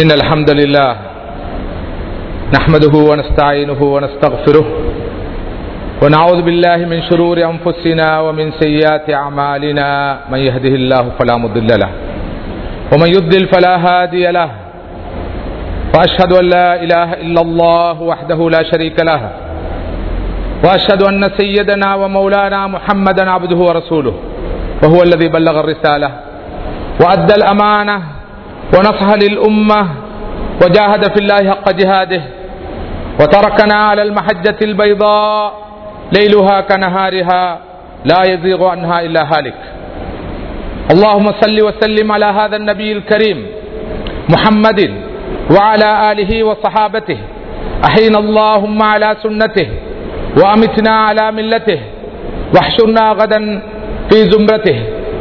إن الحمد لله نحمده ونستعينه ونستغفره ونعوذ بالله من شرور أنفسنا ومن سيئات أعمالنا من يهده الله فلا مضل له ومن يضلل فلا هادي له وأشهد أن لا إله إلا الله وحده لا شريك له وأشهد أن سيدنا ومولانا محمدا عبده ورسوله وهو الذي بلغ الرسالة وأدى الأمانة ونصح للأمة وجاهد في الله حق جهاده وتركنا على المحجة البيضاء ليلها كنهارها لا يزيغ عنها إلا هالك. اللهم صل وسلم على هذا النبي الكريم محمد وعلى آله وصحابته. أحينا اللهم على سنته وأمتنا على ملته. واحشرنا غدا في زمرته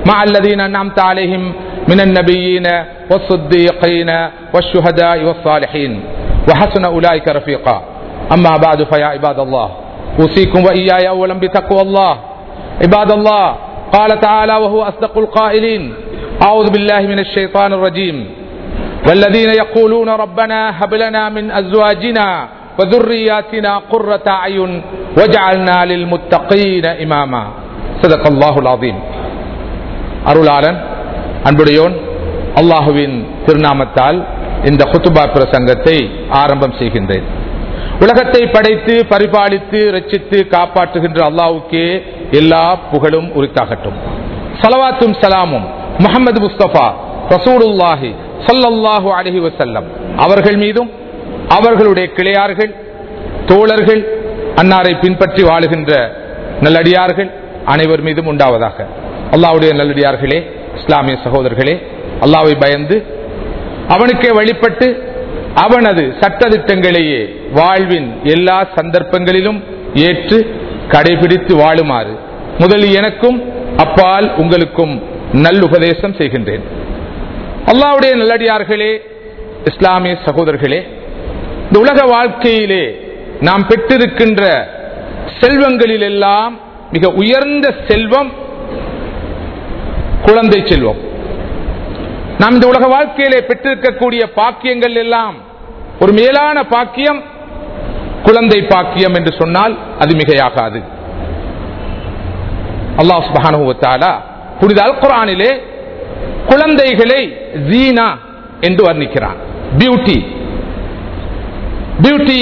مع الذين أنعمت عليهم من النبيين والصديقين والشهداء والصالحين. وحسن أولئك رفيقا. أما بعد فيا عباد الله أوصيكم وإياي أولا بتقوى الله. عباد الله قال تعالى وهو أصدق القائلين أعوذ بالله من الشيطان الرجيم. والذين يقولون ربنا هب لنا من أزواجنا وذرياتنا قرة أعين واجعلنا للمتقين إماما. صدق الله العظيم. അരുളാലൻ அன்புடையோன் அல்லாஹுவின் திருநாமத்தால் இந்த குத்துபா பிரசங்கத்தை ஆரம்பம் செய்கின்றேன். உலகத்தை படைத்து பரிபாலித்து ரச்சித்து காப்பாற்றுகின்ற அல்லாவுக்கே எல்லா புகழும் உரித்தாகட்டும். சலவாத்தும் சலாமும் முகமது முஸ்தபா ரசூலுல்லாஹி சல்லல்லாஹு அலஹி வசல்லம் அவர்கள் மீதும் அவர்களுடைய கிளையார்கள் தோழர்கள் அன்னாரை பின்பற்றி வாழுகின்ற நல்லடியார்கள் அனைவர் மீதும் உண்டாவதாக. அல்லாவுடைய நல்லடியார்களே இஸ்லாமிய சகோதரர்களே அல்லாவை பயந்து அவனுக்கே வழிபட்டு அவனது சட்டத்திட்டங்களையே வாழ்வின் எல்லா சந்தர்ப்பங்களிலும் ஏற்று கடைபிடித்து வாழுமாறு. முதலில் எனக்கும் அப்பால் உங்களுக்கும் நல்லுபதேசம் செய்கின்றேன். அல்லாவுடைய நல்லடியார்களே இஸ்லாமிய சகோதரர்களே இந்த உலக வாழ்க்கையிலே நாம் பெற்றிருக்கின்ற செல்வங்களில் எல்லாம் மிக உயர்ந்த செல்வம் குழந்தை செல்வம். நாம் இந்த உலக வாழ்க்கையிலே பெற்றிருக்கக்கூடிய பாக்கியங்கள் எல்லாம் ஒரு மேலான பாக்கியம் குழந்தை பாக்கியம் என்று சொன்னால் அது மிகையாகாது. அல்லாஹ் சுபானுவத்தாலா புனித அல் குரானிலே குழந்தைகளை ஜீனா என்று வர்ணிக்கிறான். Beauty beauty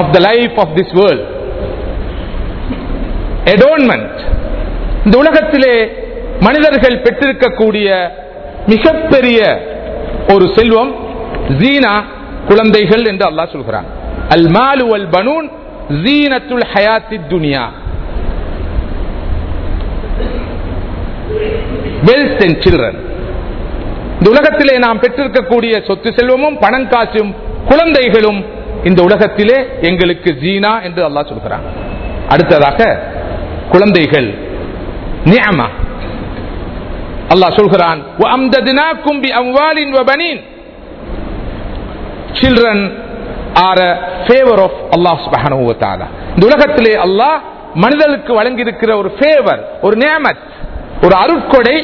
of the life of this world adornment இந்த உலகத்திலே மனிதர்கள் பெற்றிருக்கக்கூடிய மிகப்பெரிய ஒரு செல்வம் ஜீனா குழந்தைகள் என்று அல்லாஹ் சொல்கிறான். அல் மாலு அல் பனூன் ஜீனத்துல் ஹயாத்தி துனியா. வெல்த் அண்ட் சில்ட்ரன் இந்த உலகத்திலே நாம் பெற்றிருக்கக்கூடிய சொத்து செல்வமும் பணம் காசும் குழந்தைகளும் இந்த உலகத்திலே எங்களுக்கு ஜீனா என்று அல்லாஹ் சொல்கிறான். அடுத்ததாக குழந்தைகள். நியமா. அல்லாஹ் சொல்கிறான் சில்ட்ரன் ஆர் ஃபேவர் ஆஃப் அல்லாஹ் சுபஹான இந்த உலகத்திலே அல்லாஹ் மனிதனுக்கு வழங்கியிருக்கிற ஒரு ஃபேவர் ஒரு நேமத் ஒரு அருட்கொடை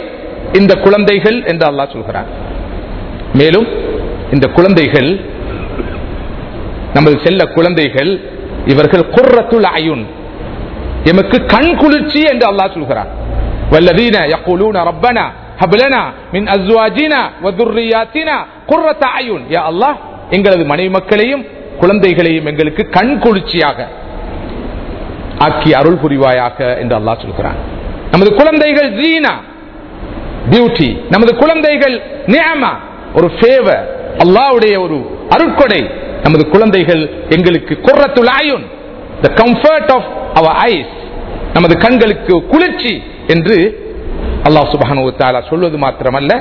இந்த குழந்தைகள் என்று அல்லாஹ் சொல்கிறான். மேலும் இந்த குழந்தைகள் நமது செல்ல குழந்தைகள் இவர்கள் குர்ரத்துல் அயுன் எமக்கு கண் குளிர்ச்சி என்று அல்லாஹ் சொல்கிறான். والذين يقولون ربنا هب لنا من ازواجنا وذرياتنا قرة اعين يا الله எங்களது மனைவி மக்களையும் குழந்தைகளையும் எங்களுக்கு கண் குளிர்ச்சியாக ஆக்கி அருள் புரிவாயாக என்று அல்லாஹ் சொல்கிறான் நமது குழந்தைகள் ஜீனா பியூட்டி நமது குழந்தைகள் நியமா ஒரு ஃபேவர் அல்லாவுடைய ஒரு அருட்கொடை நமது குழந்தைகள் எங்களுக்கு குர்ரத்துல் ஆயுன் the comfort of our eyes நமது கண்களுக்கு குளிர்ச்சி என்று அல்லாஹ் சுபானு சொல்வது மாத்திரமல்ல.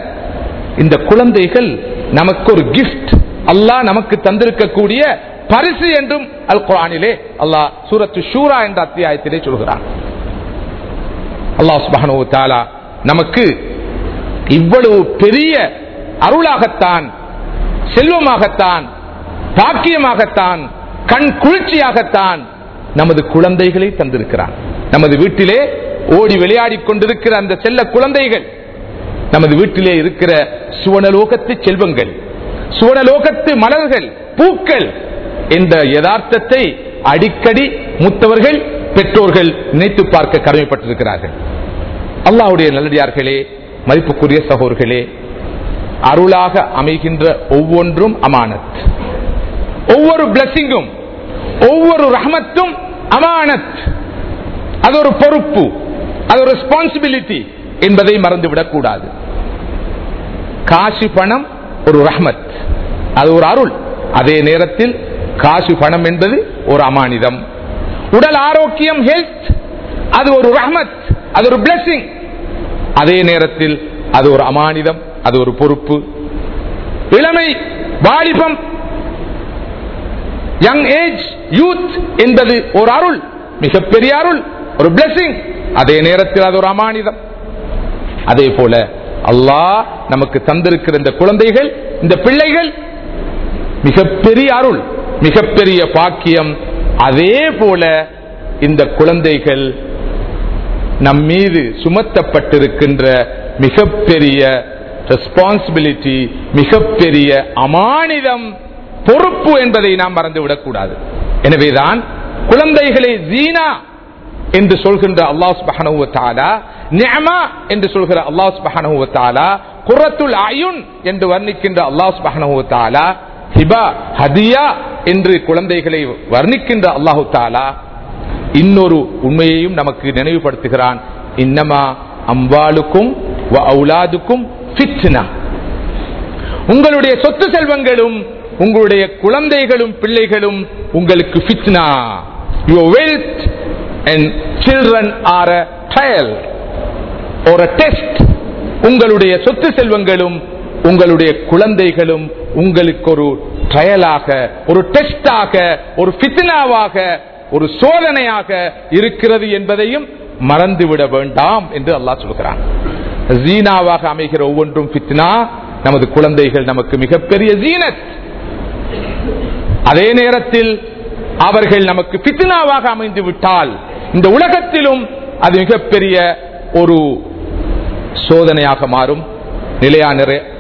இந்த குழந்தைகள் நமக்கு ஒரு கிஃப்ட் அல்லாஹ் நமக்கு தந்திருக்கக்கூடிய பரிசு என்றும் அல் குரானிலே அல்லாஹ் சூரத்து ஷூரா என்ற அத்தியாயத்திலே சொல்கிறான். அல்லாஹ் சுபானு தாலா நமக்கு இவ்வளவு பெரிய அருளாகத்தான் செல்வமாகத்தான் பாக்கியமாகத்தான் கண் குளிர்ச்சியாகத்தான் நமது குழந்தைகளை தந்திருக்கிறான். நமது வீட்டிலே ஓடி விளையாடி கொண்டிருக்கிற அந்த செல்ல குழந்தைகள் நமது வீட்டிலே இருக்கிற சுவனலோகத்து செல்வங்கள் சுவனலோகத்து மலர்கள் பூக்கள் என்ற யதார்த்தத்தை அடிக்கடி மூத்தவர்கள் பெற்றோர்கள் நினைத்து பார்க்க கடமைப்பட்டிருக்கிறார்கள். அல்லாவுடைய நல்லடியார்களே மதிப்புக்குரிய சகோர்களே அருளாக அமைகின்ற ஒவ்வொன்றும் அமானத். ஒவ்வொரு பிளஸிங்கும் ஒவ்வொரு ரஹமத்தும் அமானத். அது ஒரு பொறுப்பு. அது ஒரு ரெஸ்பான்சிபிலிட்டி என்பதை மறந்துவிடக் கூடாது காசு பணம் ஒரு ரஹமத். அது ஒரு அருள். அதே நேரத்தில் காசு பணம் என்பது ஒரு அமானிதம். உடல் ஆரோக்கியம் ஹெல்த் அது ஒரு ரஹமத். அது ஒரு பிளஸிங் அதே நேரத்தில் அது ஒரு அமானிதம். அது ஒரு பொறுப்பு. இளமை வாலிபம் யங் ஏஜ் யூத் என்பது ஒரு அருள். மிகப்பெரிய அருள். ஒரு பிளஸிங் அதே நேரத்தில் அது ஒரு அமானிதம். அதே போல அல்லாஹ் நமக்கு தந்திருக்கிற இந்த குழந்தைகள் இந்த பிள்ளைகள் மிகப்பெரிய அருள் மிகப்பெரிய பாக்கியம். அதே போல இந்த குழந்தைகள் நம் மீது சுமத்தப்பட்டிருக்கின்ற மிகப்பெரிய ரெஸ்பான்சிபிலிட்டி மிகப்பெரிய அமானிதம் பொறுப்பு என்பதை நாம் மறந்துவிடக் கூடாது எனவேதான் குழந்தைகளை ஜீனா என்று சொல்கின்ற அல்லாஹ் சுபஹானஹு நியமா என்று சொல்கிற அல்லாஹ் சுபஹானஹு குரத்துல் அயுன் என்று வர்ணிக்கின்ற அல்லாஹ் சுபஹானஹு ஹிபா ஹதியா என்று குழந்தைகளை வர்ணிக்கின்ற அல்லாஹு தாலா இன்னொரு உண்மையையும் நமக்கு நினைவுபடுத்துகிறான். இன்னமா அம்பாளுக்கும் அவுலாதுக்கும் ஃபித்னா. உங்களுடைய சொத்து செல்வங்களும் உங்களுடைய குழந்தைகளும் பிள்ளைகளும் உங்களுக்கு ஃபித்னா. Your wealth and children are a trial ஒரு டெஸ்ட் உங்களுடைய சொத்து செல்வங்களும் உங்களுடைய குழந்தைகளும் உங்களுக்கு ஒரு ட்ரையலாக ஒரு டெஸ்டாக ஒரு ஃபித்னாவாக ஒரு சோதனையாக இருக்கிறது என்பதையும் மறந்துவிட வேண்டாம் என்று அல்லாஹ் சொல்கிறான். ஜீனாவாக அமைகிற ஒவ்வொன்றும் ஃபித்னா நமது குழந்தைகள் நமக்கு மிகப்பெரிய ஜீனத். அதே நேரத்தில் அவர்கள் நமக்கு பித்னாவாக அமைந்து விட்டால் இந்த உலகத்திலும் அது மிகப்பெரிய ஒரு சோதனையாக மாறும். நிலையா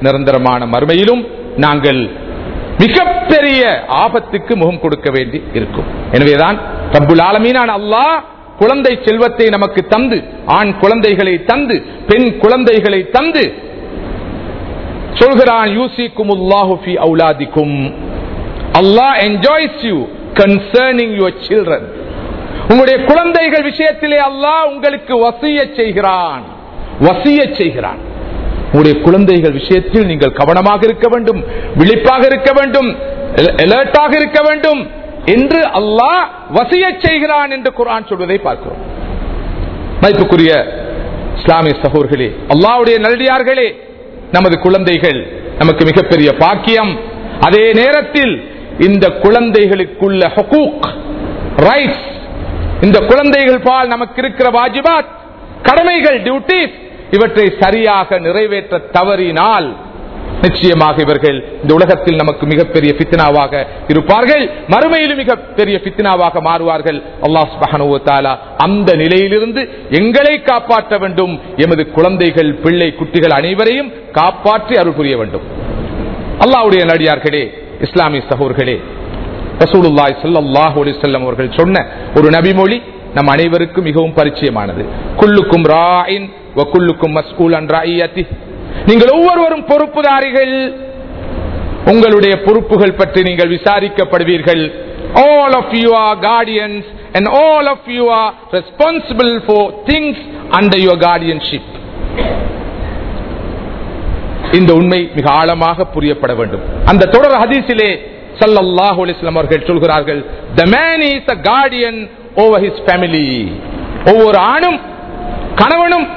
நிரந்தரமான மறுமையிலும் நாங்கள் மிகப்பெரிய ஆபத்துக்கு முகம் கொடுக்க வேண்டி இருக்கும். எனவேதான் ரப்புல் ஆலமீனான் அல்லாஹ் குழந்தை செல்வத்தை நமக்கு தந்து ஆண் குழந்தைகளை தந்து பெண் குழந்தைகளை தந்து சொல்கிறான் யூசிக்கும் ஃபி அவுலாதிக்கும். அல்லாஹ் enjoys you concerning your children உங்களுடைய குழந்தைகள் விஷயத்திலே அல்லாஹ் உங்களுக்கு வசிய செய்கிறான். வசிய செய்கிறான். உங்களுடைய குழந்தைகள் விஷயத்தில் நீங்கள் கவனமாக இருக்க வேண்டும் விழிப்பாக இருக்க வேண்டும் அலர்ட்டாக இருக்க வேண்டும் என்று அல்லாஹ் வசிய செய்கிறான் என்று குரான் சொல்வதை பார்க்கிறோம். மதிப்புக்குரிய இஸ்லாமிய சகோர்களே அல்லாவுடைய நல்லடியார்களே நமது குழந்தைகள் நமக்கு மிகப்பெரிய பாக்கியம். அதே நேரத்தில் இந்த குழந்தைகளுக்குள்ள ஹக்கூக் ரைட்ஸ் இந்த குழந்தைகள் பால் நமக்கு இருக்கிற வாஜிபாத் கடமைகள் டியூட்டிஸ் இவற்றை சரியாக நிறைவேற்ற தவறினால் நிச்சயமாக இவர்கள் இந்த உலகத்தில் நமக்கு மிகப்பெரிய பித்னாவாக இருப்பார்கள். மறுமையிலும் மிகப்பெரிய பித்னாவாக மாறுவார்கள். அல்லாஹ் மகனுவத்தாலா அந்த நிலையிலிருந்து எங்களை காப்பாற்ற வேண்டும். எமது குழந்தைகள் பிள்ளை குட்டிகள் அனைவரையும் காப்பாற்றி அருள் புரிய வேண்டும். அல்லாவுடைய நடிகார்களே இஸ்லாமிய சகோர்களே ரசூலுல்லாய் ஸல்லல்லாஹு அலைஹி வஸல்லம் அவர்கள் சொன்ன ஒரு நபிமொழி நம் அனைவருக்கும் மிகவும் பரிச்சயமானது. குல்லுக்கும் ராயின் வ மஸ்கூல் அன் நீங்கள் ஒவ்வொருவரும் பொறுப்புதாரிகள். உங்களுடைய பொறுப்புகள் பற்றி நீங்கள் விசாரிக்கப்படுவீர்கள். All of you are guardians and all of you are responsible for things under your guardianship. இந்த உண்மை மிக ஆழமாக புரியப்பட வேண்டும். அந்த தொடர் ஹதீசிலே ஸல்லல்லாஹு அலைஹி அவர்கள் சொல்கிறார்கள் the man is a guardian over his family ஒவ்வொரு ஆணும் கணவனும்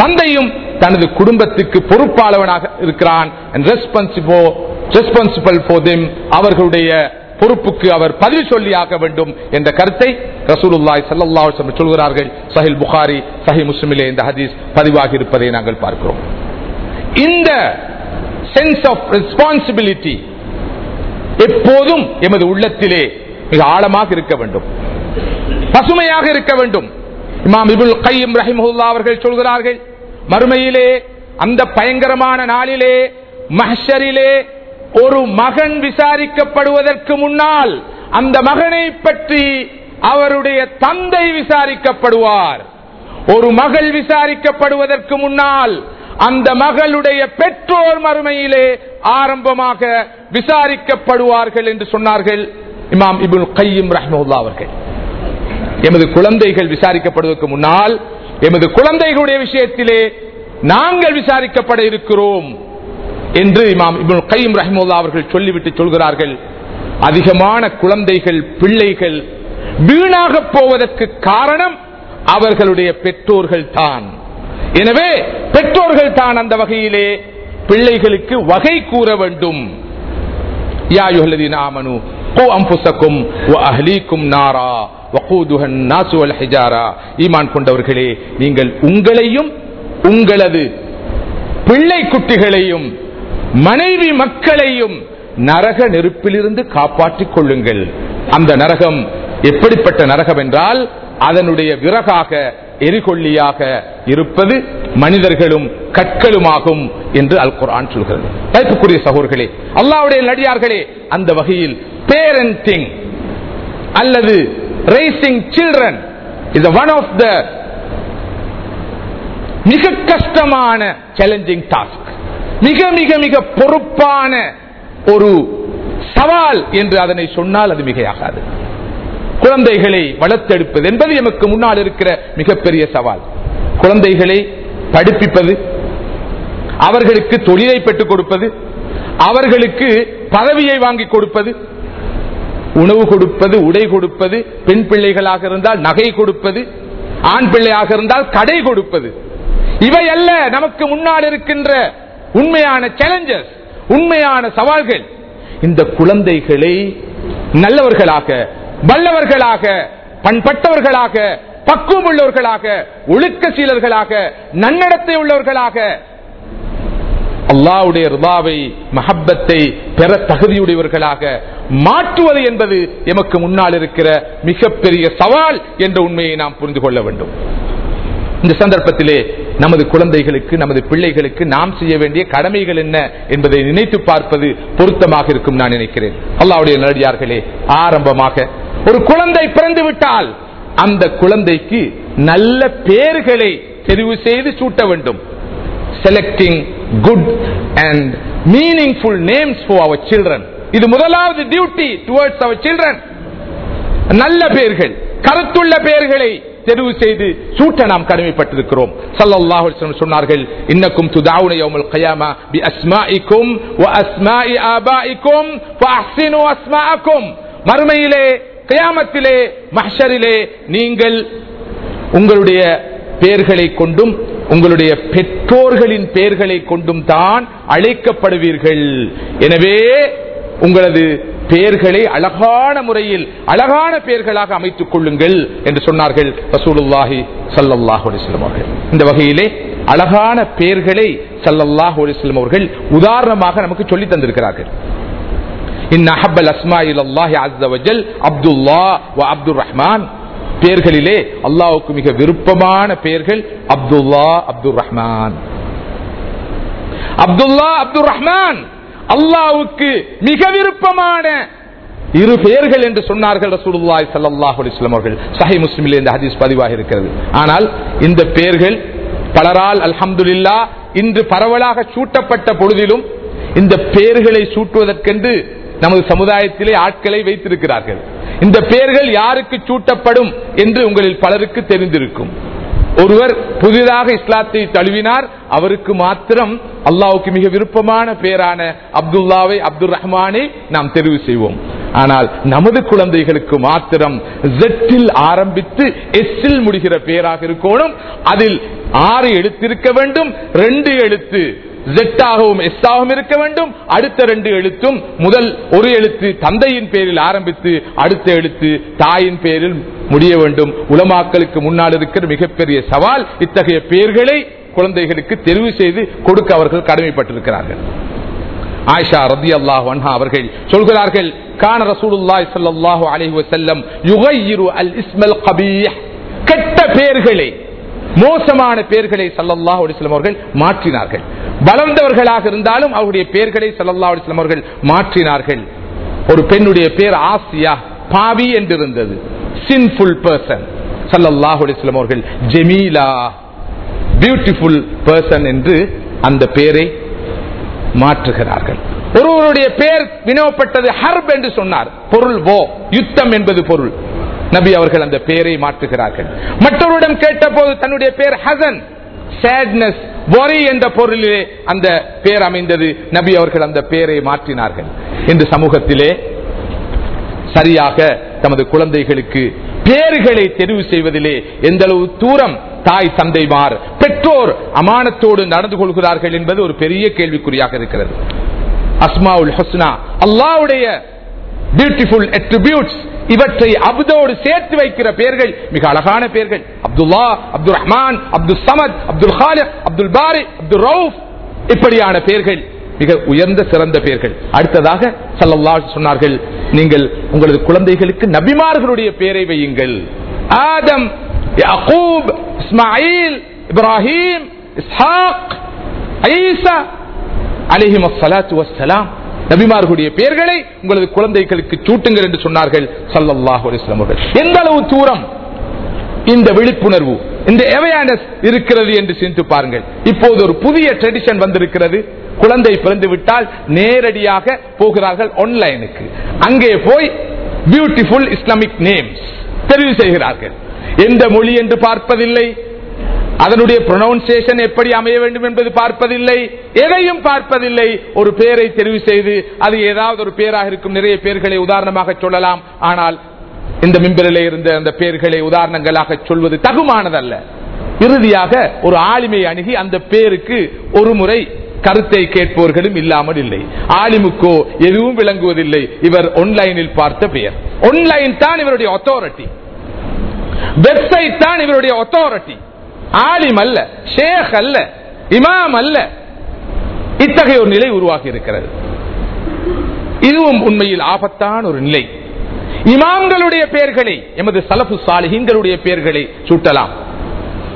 தந்தையும் தனது குடும்பத்துக்கு பொறுப்பாளவனாக இருக்கிறான். And responsible அவர்களுடைய பொறுப்புக்கு அவர் பதில் சொல்லியாக வேண்டும் என்ற கருத்தை ரசூலுல்லாய் சல்லா சொல்கிறார்கள். சஹில் புகாரி சஹி முஸ்லிமிலே இந்த ஹதீஸ் பதிவாகி இருப்பதை நாங்கள் பார்க்கிறோம். இந்த சென்ஸ் ஆஃப் ரெஸ்பான்சிபிலிட்டி எப்போதும் எமது உள்ளத்திலே மிக ஆழமாக இருக்க வேண்டும். பசுமையாக இருக்க வேண்டும். இமாம் இபுல் கையம் ரஹிமஹுல்லா அவர்கள் சொல்கிறார்கள் மறுமையிலே அந்த பயங்கரமான நாளிலே மஹரிலே ஒரு மகன் விசாரிக்கப்படுவதற்கு முன்னால் அந்த மகனை பற்றி அவருடைய தந்தை விசாரிக்கப்படுவார். ஒரு மகள் விசாரிக்கப்படுவதற்கு முன்னால் அந்த மகளுடைய பெற்றோர் மறுமையிலே ஆரம்பமாக விசாரிக்கப்படுவார்கள் என்று சொன்னார்கள் இமாம் இபுல் கையும் ரஹ்மவுல்லா அவர்கள். எமது குழந்தைகள் விசாரிக்கப்படுவதற்கு முன்னால் எமது குழந்தைகளுடைய விஷயத்திலே நாங்கள் விசாரிக்கப்பட இருக்கிறோம் என்று இமாம் இபுல் கையும் ரஹ்மவுல்லா அவர்கள் சொல்லிவிட்டு சொல்கிறார்கள். அதிகமான குழந்தைகள் பிள்ளைகள் வீணாக போவதற்கு காரணம் அவர்களுடைய பெற்றோர்கள் தான். எனவே பெற்றோர்கள் தான் அந்த வகையிலே பிள்ளைகளுக்கு வகை கூற வேண்டும். யா அய்யுஹல்லதீன ஆமனு قوا أنفسكم وأهليكم نارا وقودها الناس والحجارة ஈமான் கொண்டவர்களே நீங்கள் உங்களையும் உங்களது பிள்ளை குட்டிகளையும் மனைவி மக்களையும் நரக நெருப்பிலிருந்து காப்பாற்றிக் கொள்ளுங்கள் அந்த நரகம் எப்படிப்பட்ட நரகம் என்றால் அதனுடைய விறகாக எரிகொல்லியாக இருப்பது மனிதர்களும் கற்களுமாகும் என்று அல் குரான் சொல்கிறது. டைப்புக்குரிய சகோதர்களே அல்லாவுடைய நடிகார்களே அந்த வகையில் பேரண்டிங் அல்லது raising children is one of the மிக கஷ்டமான சேலஞ்சிங் டாஸ்க் மிக மிக மிக பொறுப்பான ஒரு சவால் என்று அதனை சொன்னால் அது மிகையாகாது. குழந்தைகளை வளர்த்தெடுப்பது என்பது எமக்கு முன்னால் இருக்கிற மிகப்பெரிய சவால். குழந்தைகளை படிப்பிப்பது அவர்களுக்கு தொழிலை பெற்றுக் கொடுப்பது அவர்களுக்கு பதவியை வாங்கி கொடுப்பது உணவு கொடுப்பது உடை கொடுப்பது பெண் பிள்ளைகளாக இருந்தால் நகை கொடுப்பது ஆண் பிள்ளையாக இருந்தால் கடை கொடுப்பது. இவை அல்ல நமக்கு முன்னால் இருக்கின்ற உண்மையான சேலஞ்சஸ் உண்மையான சவால்கள். இந்த குழந்தைகளை நல்லவர்களாக வல்லவர்களாக பண்பட்டவர்களாக பக்குவம் உள்ளவர்களாக ஒழுக்க சீலர்களாக நன்னடத்தை உள்ளவர்களாக அல்லாவுடைய ரிதாவை மஹப்பத்தை பெற தகுதியுடையவர்களாக மாற்றுவது என்பது எமக்கு முன்னால் இருக்கிற மிகப்பெரிய சவால் என்ற உண்மையை நாம் புரிந்து கொள்ள வேண்டும். இந்த சந்தர்ப்பத்திலே நமது குழந்தைகளுக்கு நமது பிள்ளைகளுக்கு நாம் செய்ய வேண்டிய கடமைகள் என்ன என்பதை நினைத்து பார்ப்பது பொருத்தமாக இருக்கும் நான் நினைக்கிறேன். அல்லாவுடைய நடிகார்களே ஆரம்பமாக ஒரு குழந்தை பிறந்து விட்டால் அந்த குழந்தைக்கு நல்ல பேர்களை தெரிவு செய்து சூட்ட வேண்டும். Selecting good and meaningful names for our children இது முதலாவது டியூட்டி டுவர்ட்ஸ் அவர் சில்ட்ரன் நல்ல பெயர்கள் கருத்துள்ள பெயர்களை தெரிவு செய்து சூட்ட நாம் கடமைப்பட்டிருக்கிறோம். சல்லல்லாஹு சொன்னார்கள் இன்னக்கும் துதாவுன யௌமல் கியாமா பி அஸ்மாஇக்கும் வ அஸ்மாஇ ஆபாஇக்கும் ஃபஅஹ்சினு அஸ்மாஅக்கும். மறுமையிலே கயாமத்திலே மஹரிலே நீங்கள் உங்களுடைய பெயர்களை கொண்டும் உங்களுடைய பெற்றோர்களின் பெயர்களை கொண்டும் தான் அழைக்கப்படுவீர்கள். எனவே உங்களது பெயர்களை அழகான முறையில் அழகான பெயர்களாக அமைத்துக் கொள்ளுங்கள் என்று சொன்னார்கள் ரசூலுல்லாஹி சல்லல்லாஹு அலிஸ்லம் அவர்கள். இந்த வகையிலே அழகான பெயர்களை சல்லல்லாஹ் அலிஸ்லம் அவர்கள் உதாரணமாக நமக்கு சொல்லி தந்திருக்கிறார்கள். இன் அஹப்பல் அஸ்மாயில் அல்லாஹி அஸ்தவஜல் அப்துல்லா வ அப்துல் ரஹ்மான் பேர்களிலே அல்லாவுக்கு மிக விருப்பமான பெயர்கள் அப்துல்லா அப்துல் ரஹ்மான் அப்துல்லா அப்துல் ரஹ்மான் அல்லாவுக்கு மிக விருப்பமான இரு பெயர்கள் என்று சொன்னார்கள் ரசூலுல்லாஹி ஸல்லல்லாஹு அலைஹி அவர்கள். சஹி முஸ்லிமில் இந்த ஹதீஸ் பதிவாக இருக்கிறது. ஆனால் இந்த பெயர்கள் பலரால் அல்ஹம்துலில்லாஹ் இன்று பரவலாக சூட்டப்பட்ட பொழுதிலும் இந்த பெயர்களை சூட்டுவதற்கென்று நமது சமுதாயத்திலே ஆட்களை வைத்திருக்கிறார்கள். இந்த பெயர்கள் யாருக்கு சூட்டப்படும் என்று உங்களில் பலருக்கு தெரிந்திருக்கும். ஒருவர் புதிதாக இஸ்லாத்தை தழுவினார் அவருக்கு மாத்திரம் அல்லாவுக்கு மிக விருப்பமான பெயரான அப்துல்லாவை அப்துல் ரஹ்மானை நாம் தெரிவு செய்வோம். ஆனால் நமது குழந்தைகளுக்கு மாத்திரம் ஜெட்டில் ஆரம்பித்து எஸ்ஸில் முடிகிற பெயராக இருக்கணும். அதில் ஆறு எழுத்து இருக்க வேண்டும் ரெண்டு எழுத்து ஜெட்டாகவும் எஸ்ஸாகவும் இருக்க வேண்டும். அடுத்த ரெண்டு எழுத்தும் முதல் ஒரு எழுத்து தந்தையின் பேரில் ஆரம்பித்து அடுத்த எழுத்து தாயின் பேரில் முடிய வேண்டும். உலமாக்களுக்கு முன்னால் இருக்கிற மிகப்பெரிய சவால் இத்தகைய பெயர்களை குழந்தைகளுக்கு தெரிவு செய்து கொடுக்க அவர்கள் கடமைப்பட்டிருக்கிறார்கள். ஆயிஷா ரதி அல்லாஹ் வன்ஹா அவர்கள் சொல்கிறார்கள் கான ரசூலுல்லாஹி ஸல்லல்லாஹு அலைஹி வஸல்லம் யுகையிரு அல் இஸ்மல் கபீஹ். கெட்ட பெயர்களை மோசமான பெயர்களை சல்லல்லா அலிஸ்லம் அவர்கள் மாற்றினார்கள். வளர்ந்தவர்களாக இருந்தாலும் அவருடைய பெயர்களை சல்லல்லா அலிஸ்லம் அவர்கள் மாற்றினார்கள். ஒரு பெண்ணுடைய பெயர் ஆசியா பாவி என்று இருந்தது சின்ஃபுல் பர்சன் சல்லல்லாஹு அலிஸ்லம் அவர்கள் ஜெமீலா பியூட்டிஃபுல் பர்சன் என்று அந்த பெயரை மாற்றுகிறார்கள். ஒருவருடைய பெயர் வினவப்பட்டது ஹர்ப் என்று சொன்னார். பொருள் வோ யுத்தம் என்பது பொருள். நபி அவர்கள் அந்த பெயரை மாற்றுகிறார்கள். மற்றவரிடம் கேட்டபோது தன்னுடைய பெயர் ஹசன். சேட்னஸ் வரி என்ற பொருளிலே அந்த பெயர் அமைந்தது. நபி அவர்கள் அந்த பெயரை மாற்றினார்கள். இந்த சமூகத்திலே சரியாக தமது குழந்தைகளுக்கு பேர்களை தெரிவு செய்வதிலே எந்த அளவு தூரம் தாய் தந்தைமார் பெற்றோர் அமானத்தோடு நடந்து கொள்கிறார்கள் என்பது ஒரு பெரிய கேள்விக்குறியாக இருக்கிறது. அஸ்மா உல் ஹஸ்னா அல்லாவுடைய பியூட்டிஃபுல் அட்ரிபியூட்ஸ் இவற்றை அப்தோடு சேர்த்து வைக்கிற பெயர்கள் மிக அழகான பெயர்கள் அப்துல்லா அப்துல் ரஹ்மான் அப்துல் சமத் அப்துல் ஹாலிக் அப்துல் பாரி அப்துல் ரவுப் இப்படியான பெயர்கள் மிக உயர்ந்த சிறந்த பெயர்கள் அடுத்ததாக சல்லல்லாஹு சொன்னார்கள் நீங்கள் உங்களது குழந்தைகளுக்கு நபிமார்களுடைய பெயரை வையுங்கள். ஆதம் யாக்கூப் இஸ்மாயில் இப்ராஹிம் இஸ்ஹாக் ஐசா அலிஹிம் அஸ்ஸலாத்து வஸ்ஸலாம் நபிமார்களுடைய பெயர்களை உங்களது குழந்தைகளுக்கு சூட்டுங்கள் என்று சொன்னார்கள் சல்லல்லாஹு அவர்கள். எந்த அளவு தூரம் இந்த விழிப்புணர்வு இந்த அவேர்னஸ் இருக்கிறது என்று சிந்தித்து பாருங்கள். இப்போது ஒரு புதிய ட்ரெடிஷன் வந்திருக்கிறது. குழந்தை பிறந்து விட்டால் நேரடியாக போகிறார்கள் ஆன்லைனுக்கு அங்கே போய் பியூட்டிஃபுல் இஸ்லாமிக் நேம்ஸ் தெரிவு செய்கிறார்கள். எந்த மொழி என்று பார்ப்பதில்லை. அதனுடைய ப்ரொனவுன்சியேஷன் எப்படி அமைய வேண்டும் என்பது பார்ப்பதில்லை எதையும் பார்ப்பதில்லை. ஒரு பெயரை தெரிவு செய்து அது ஏதாவது ஒரு பெயராக இருக்கும். நிறைய பெயர்களை உதாரணமாக சொல்லலாம். ஆனால் இந்த மிம்பரிலே இருந்த அந்த பெயர்களை உதாரணங்களாக சொல்வது தகுமானதல்ல. இறுதியாக ஒரு ஆளுமை அணுகி அந்த பேருக்கு ஒரு முறை கருத்தை கேட்பவர்களும் இல்லாமல் இல்லை. ஆலிமுக்கோ எதுவும் விளங்குவதில்லை. இவர் ஒன்லைனில் பார்த்த பெயர். ஒன்லைன் தான் இவருடைய அத்தாரிட்டி வெப்சைட் தான் இவருடைய அத்தாரிட்டி ஆலிம் அல்ல ஷேக் அல்ல இமாம் அல்ல. இத்தகைய ஒரு நிலை உருவாகி இருக்கிறது. இதுவும் உண்மையில் ஆபத்தான ஒரு நிலை. இமாம்களுடைய பெயர்களை எமது சலபு சாலிஹின்களுடைய பெயர்களை சூட்டலாம்.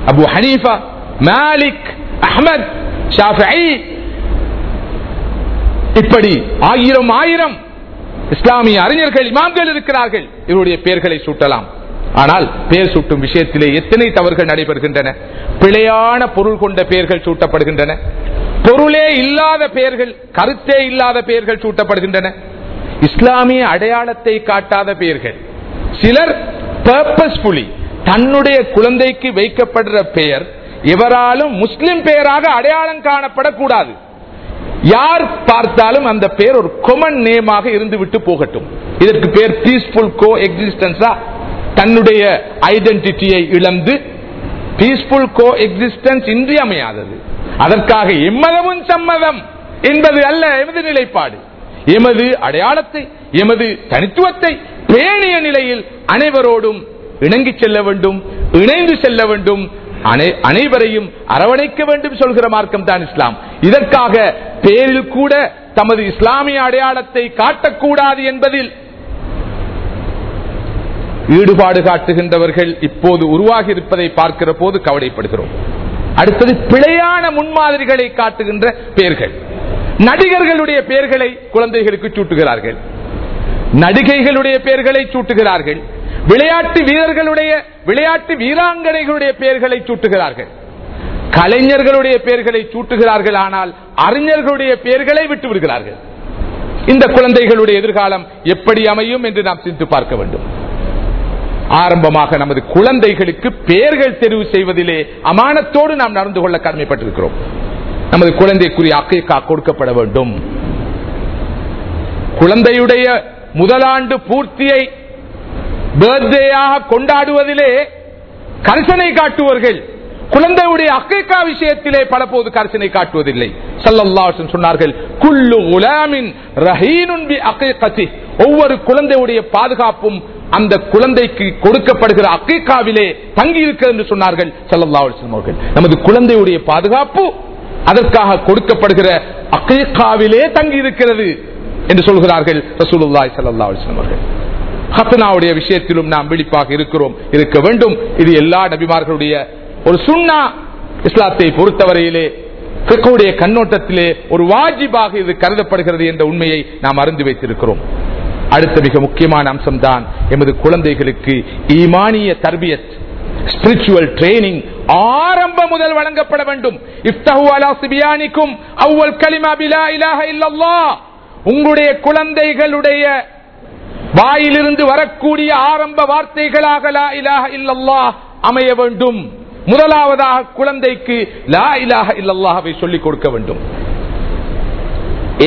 அபு ஹனீஃபா மாலிக் அஹமத் இப்படி ஆயிரம் ஆயிரம் இஸ்லாமிய அறிஞர்கள் இமாம்கள் இருக்கிறார்கள். இவருடைய பெயர்களை சூட்டலாம். ஆனால் பெயர் சூட்டும் விஷயத்திலே எத்தனை தவறுகள் நடைபெறுகின்றன? பிழையான பொருள் கொண்ட பெயர்கள் சூட்டப்படுகின்றன. பொருளே இல்லாத பெயர்கள் கருத்தே இல்லாத பெயர்கள் சூட்டப்படுகின்றன. இஸ்லாமிய அடையாளத்தை காட்டாத பெயர்கள் சிலர் பர்பஸ்ஃபுல்லி தன்னுடைய குழந்தைக்கு வைக்கப்படுற பெயர் எவராலும் முஸ்லிம் பெயராக அடையாளம் காணப்படக்கூடாது. யார் பார்த்தாலும் அந்த பெயர் ஒரு கொமன் நேமாக இருந்து விட்டு போகட்டும். இதற்கு பேர் பீஸ்புல் கோ எக்ஸிஸ்டன்ஸா தன்னுடைய ஐடென்டிட்டியை இழந்து பீஸ்புல் கோ எக்ஸிஸ்டன்ஸ் இன்றியமையாதது. அதற்காக எம்மதமும் சம்மதம் என்பது அல்ல எமது நிலைப்பாடு. எமது அடையாளத்தை எமது தனித்துவத்தை பேணிய நிலையில் அனைவரோடும் இணங்கி செல்ல வேண்டும் இணைந்து செல்ல வேண்டும் அனை- அனைவரையும் அரவணைக்க வேண்டும் சொல்கிற மார்க்கம் தான் இஸ்லாம். இதற்காக பேரில் கூட தமது இஸ்லாமிய அடையாளத்தை காட்டக்கூடாது என்பதில் ஈடுபாடு காட்டுகின்றவர்கள் இப்போது உருவாகி இருப்பதை பார்க்கிற போது கவலைப்படுகிறோம். அடுத்தது பிழையான முன்மாதிரிகளை காட்டுகின்ற பெயர்கள் நடிகர்களுடைய பெயர்களை குழந்தைகளுக்கு சூட்டுகிறார்கள். நடிகைகளுடைய பெயர்களை சூட்டுகிறார்கள். விளையாட்டு வீரர்களுடைய விளையாட்டு வீராங்கனைகளுடைய பெயர்களை சூட்டுகிறார்கள். கலைஞர்களுடைய பெயர்களை சூட்டுகிறார்கள் ஆனால் அறிஞர்களுடைய பெயர்களை விட்டு விடுகிறார்கள். இந்த குழந்தைகளுடைய எதிர்காலம் எப்படி அமையும் என்று நாம் சிந்தித்து பார்க்க வேண்டும். ஆரம்பமாக நமது குழந்தைகளுக்கு பெயர்கள் தெரிவு செய்வதிலே அமானத்தோடு நாம் நடந்து கொள்ள கடமைப்பட்டிருக்கிறோம். நமது குழந்தைக்குரிய அக்கைக்கா கொடுக்கப்பட வேண்டும். குழந்தையுடைய முதலாண்டு பூர்த்தியை பேர்தேயாக கொண்டாடுவதிலே கரிசனை காட்டுவார்கள் குழந்தையுடைய அக்கைக்கா விஷயத்திலே பல போது கரிசனை காட்டுவதில்லை. சொன்னார்கள் குல்லு உலாமின் ரஹீனுன் ஒவ்வொரு குழந்தையுடைய பாதுகாப்பும் அந்த குழந்தைக்கு கொடுக்கப்படுகிற அக்கீக்காவிலே தங்கி இருக்கிறது என்று சொன்னார்கள் சல்லல்லாஹு அவர்கள். நமது குழந்தையுடைய பாதுகாப்பு அதற்காக கொடுக்கப்படுகிற அக்கீக்காவிலே தங்கி இருக்கிறது என்று சொல்கிறார்கள் ரசூலுல்லாஹி ஸல்லல்லாஹு அவர்கள். ஹத்தனாவுடைய விஷயத்திலும் நாம் விழிப்பாக இருக்கிறோம் இருக்க வேண்டும். இது எல்லா நபிமார்களுடைய ஒரு சுண்ணா இஸ்லாத்தை பொறுத்தவரையிலே கண்ணோட்டத்திலே ஒரு வாஜிபாக இது கருதப்படுகிறது என்ற உண்மையை நாம் அறிந்து வைத்திருக்கிறோம். அடுத்த மிக முக்கியமான அம்சம்தான் எமது குழந்தைகளுக்கு ஈமானிய தர்பியத் ஸ்பிரிச்சுவல் ட்ரைனிங் ஆரம்பம் முதல் வழங்கப்பட வேண்டும். இஃப்தஹு அலா சிபியானிக்கும் அவ்வல் கலிமா பிலா இலாஹ இல்லல்லாஹ். உங்களுடைய குழந்தைகளுடைய வாயிலிருந்து வரக்கூடிய ஆரம்ப வார்த்தைகளாக லா இலாஹ இல்லல்லாஹ் அமைய வேண்டும். முதலாவதாக குழந்தைக்கு லா இலாஹ இல்லல்லாஹவை சொல்லிக் கொடுக்க வேண்டும்.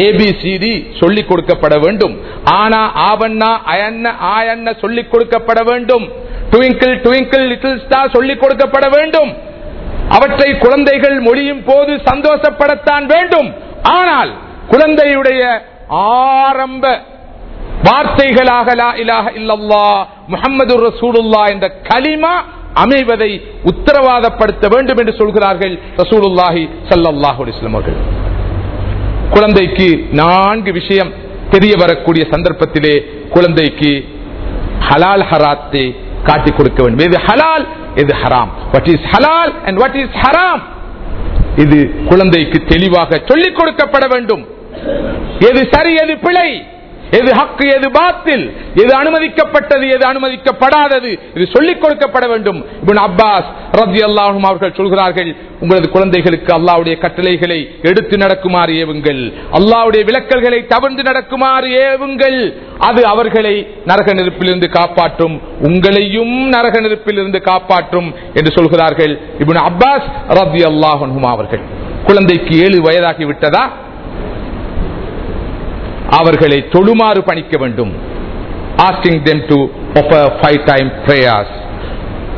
ஏபிசிடி சொல்லிக் கொடுக்கப்பட வேண்டும். ஆனா ஆவண்ணா அயன்ன ஆயன்ன சொல்லிக் கொடுக்கப்பட வேண்டும். டுவிங்கிள் டுவிங்கிள் லிட்டில் ஸ்டார் சொல்லிக் கொடுக்கப்பட வேண்டும். அவற்றை குழந்தைகள் மொழியும் போது சந்தோஷப்படத்தான் வேண்டும். ஆனால் குழந்தையுடைய ஆரம்ப வார்த்தைகளாக லா இலாஹ இல்லல்லாஹ் முஹம்மது ரசூலுல்லா என்ற கலிமா அமைவதை உத்தரவாதப்படுத்த வேண்டும் என்று சொல்கிறார்கள் ரசூலுல்லாஹி ஸல்லல்லாஹு அவர்கள். குழந்தைக்கு நான்கு விஷயம் தெரிய வரக்கூடிய சந்தர்ப்பத்திலே குழந்தைக்கு ஹலால் ஹராத்தை காட்டிக் கொடுக்க வேண்டும். எது ஹலால் எது ஹராம். வாட் இஸ் ஹலால் அண்ட் வாட் இஸ் ஹராம் இது குழந்தைக்கு தெளிவாக சொல்லிக் கொடுக்கப்பட வேண்டும். எது சரி எது பிழை? எது ஹக்கு எது பாத்தில்? எது அனுமதிக்கப்பட்டது எது அனுமதிக்கப்படாதது? இது சொல்லிக் கொடுக்கப்பட வேண்டும். இப்னு அப்பாஸ் ரத்தி அல்லாஹும் அவர்கள் சொல்கிறார்கள் உங்களது குழந்தைகளுக்கு அல்லாவுடைய கட்டளைகளை எடுத்து நடக்குமாறு ஏவுங்கள். அல்லாவுடைய விளக்கல்களை தவிர்த்து நடக்குமாறு ஏவுங்கள். அது அவர்களை நரக நெருப்பிலிருந்து காப்பாற்றும். உங்களையும் நரக நெருப்பிலிருந்து காப்பாற்றும். என்று சொல்கிறார்கள் இப்னு அப்பாஸ் ரத்தி அல்லாஹும் அவர்கள். குழந்தைக்கு ஏழு வயதாகி விட்டதா? அவர்களை தொழுமாறு பணிக்க வேண்டும். Asking them to offer five time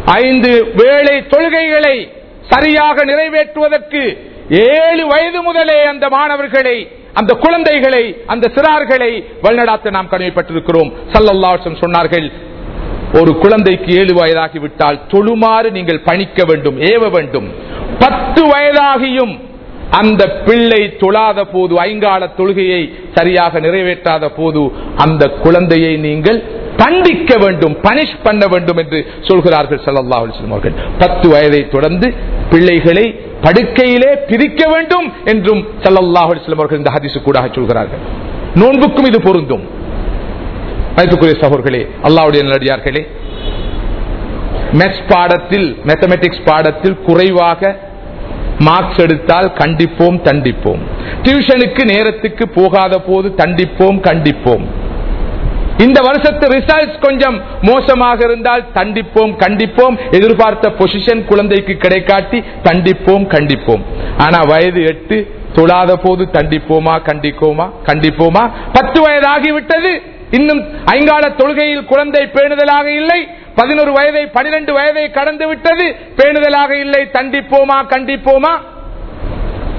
ஐந்து வேளை தொழுகைகளை சரியாக நிறைவேற்றுவதற்கு ஏழு வயது முதலே அந்த மாணவர்களை அந்த குழந்தைகளை அந்த சிறார்களை வழிநடாத்த நாம் கடமைப்பட்டிருக்கிறோம். சல்லல்லாசன் சொன்னார்கள் ஒரு குழந்தைக்கு ஏழு வயதாகிவிட்டால் தொழுமாறு நீங்கள் பணிக்க வேண்டும் ஏவ வேண்டும். பத்து வயதாகியும் அந்த பிள்ளை தொழாத போது ஐங்கால தொழுகையை சரியாக நிறைவேற்றாத போது அந்த குழந்தையை நீங்கள் தண்டிக்க வேண்டும் பனிஷ் பண்ண வேண்டும் என்று சொல்கிறார்கள் சல்லா அவர்கள். பத்து வயதை தொடர்ந்து பிள்ளைகளை படுக்கையிலே பிரிக்க வேண்டும் என்றும் சல்லல்லாஹ் அலைஹி அவர்கள் இந்த ஹதிசு கூட சொல்கிறார்கள். நோன்புக்கும் இது பொருந்தும். மதிப்புக்குரிய சகோர்களே அல்லாவுடைய நல்லடியார்களே மேத்ஸ் பாடத்தில் மேத்தமெட்டிக்ஸ் பாடத்தில் குறைவாக மார்க்ஸ் எடுத்தால் கண்டிப்போம் தண்டிப்போம். டியூஷனுக்கு நேரத்துக்கு போகாத போது தண்டிப்போம் கண்டிப்போம். இந்த வருஷத்து ரிசல்ட்ஸ் கொஞ்சம் மோசமாக இருந்தால் தண்டிப்போம் கண்டிப்போம். எதிர்பார்த்த பொசிஷன் குழந்தைக்கு கிடைக்காட்டி தண்டிப்போம் கண்டிப்போம். ஆனா வயது எட்டு தொழாத போது தண்டிப்போமா கண்டிப்போமா கண்டிப்போமா? பத்து வயதாகிவிட்டது. இன்னும் ஐங்கால தொழுகையில் குழந்தை பேணுதலாக இல்லை. பதினோரு வயதை பனிரெண்டு வயதை கடந்து விட்டது. பேணுதலாக இல்லை தண்டிப்போமா கண்டிப்போமா?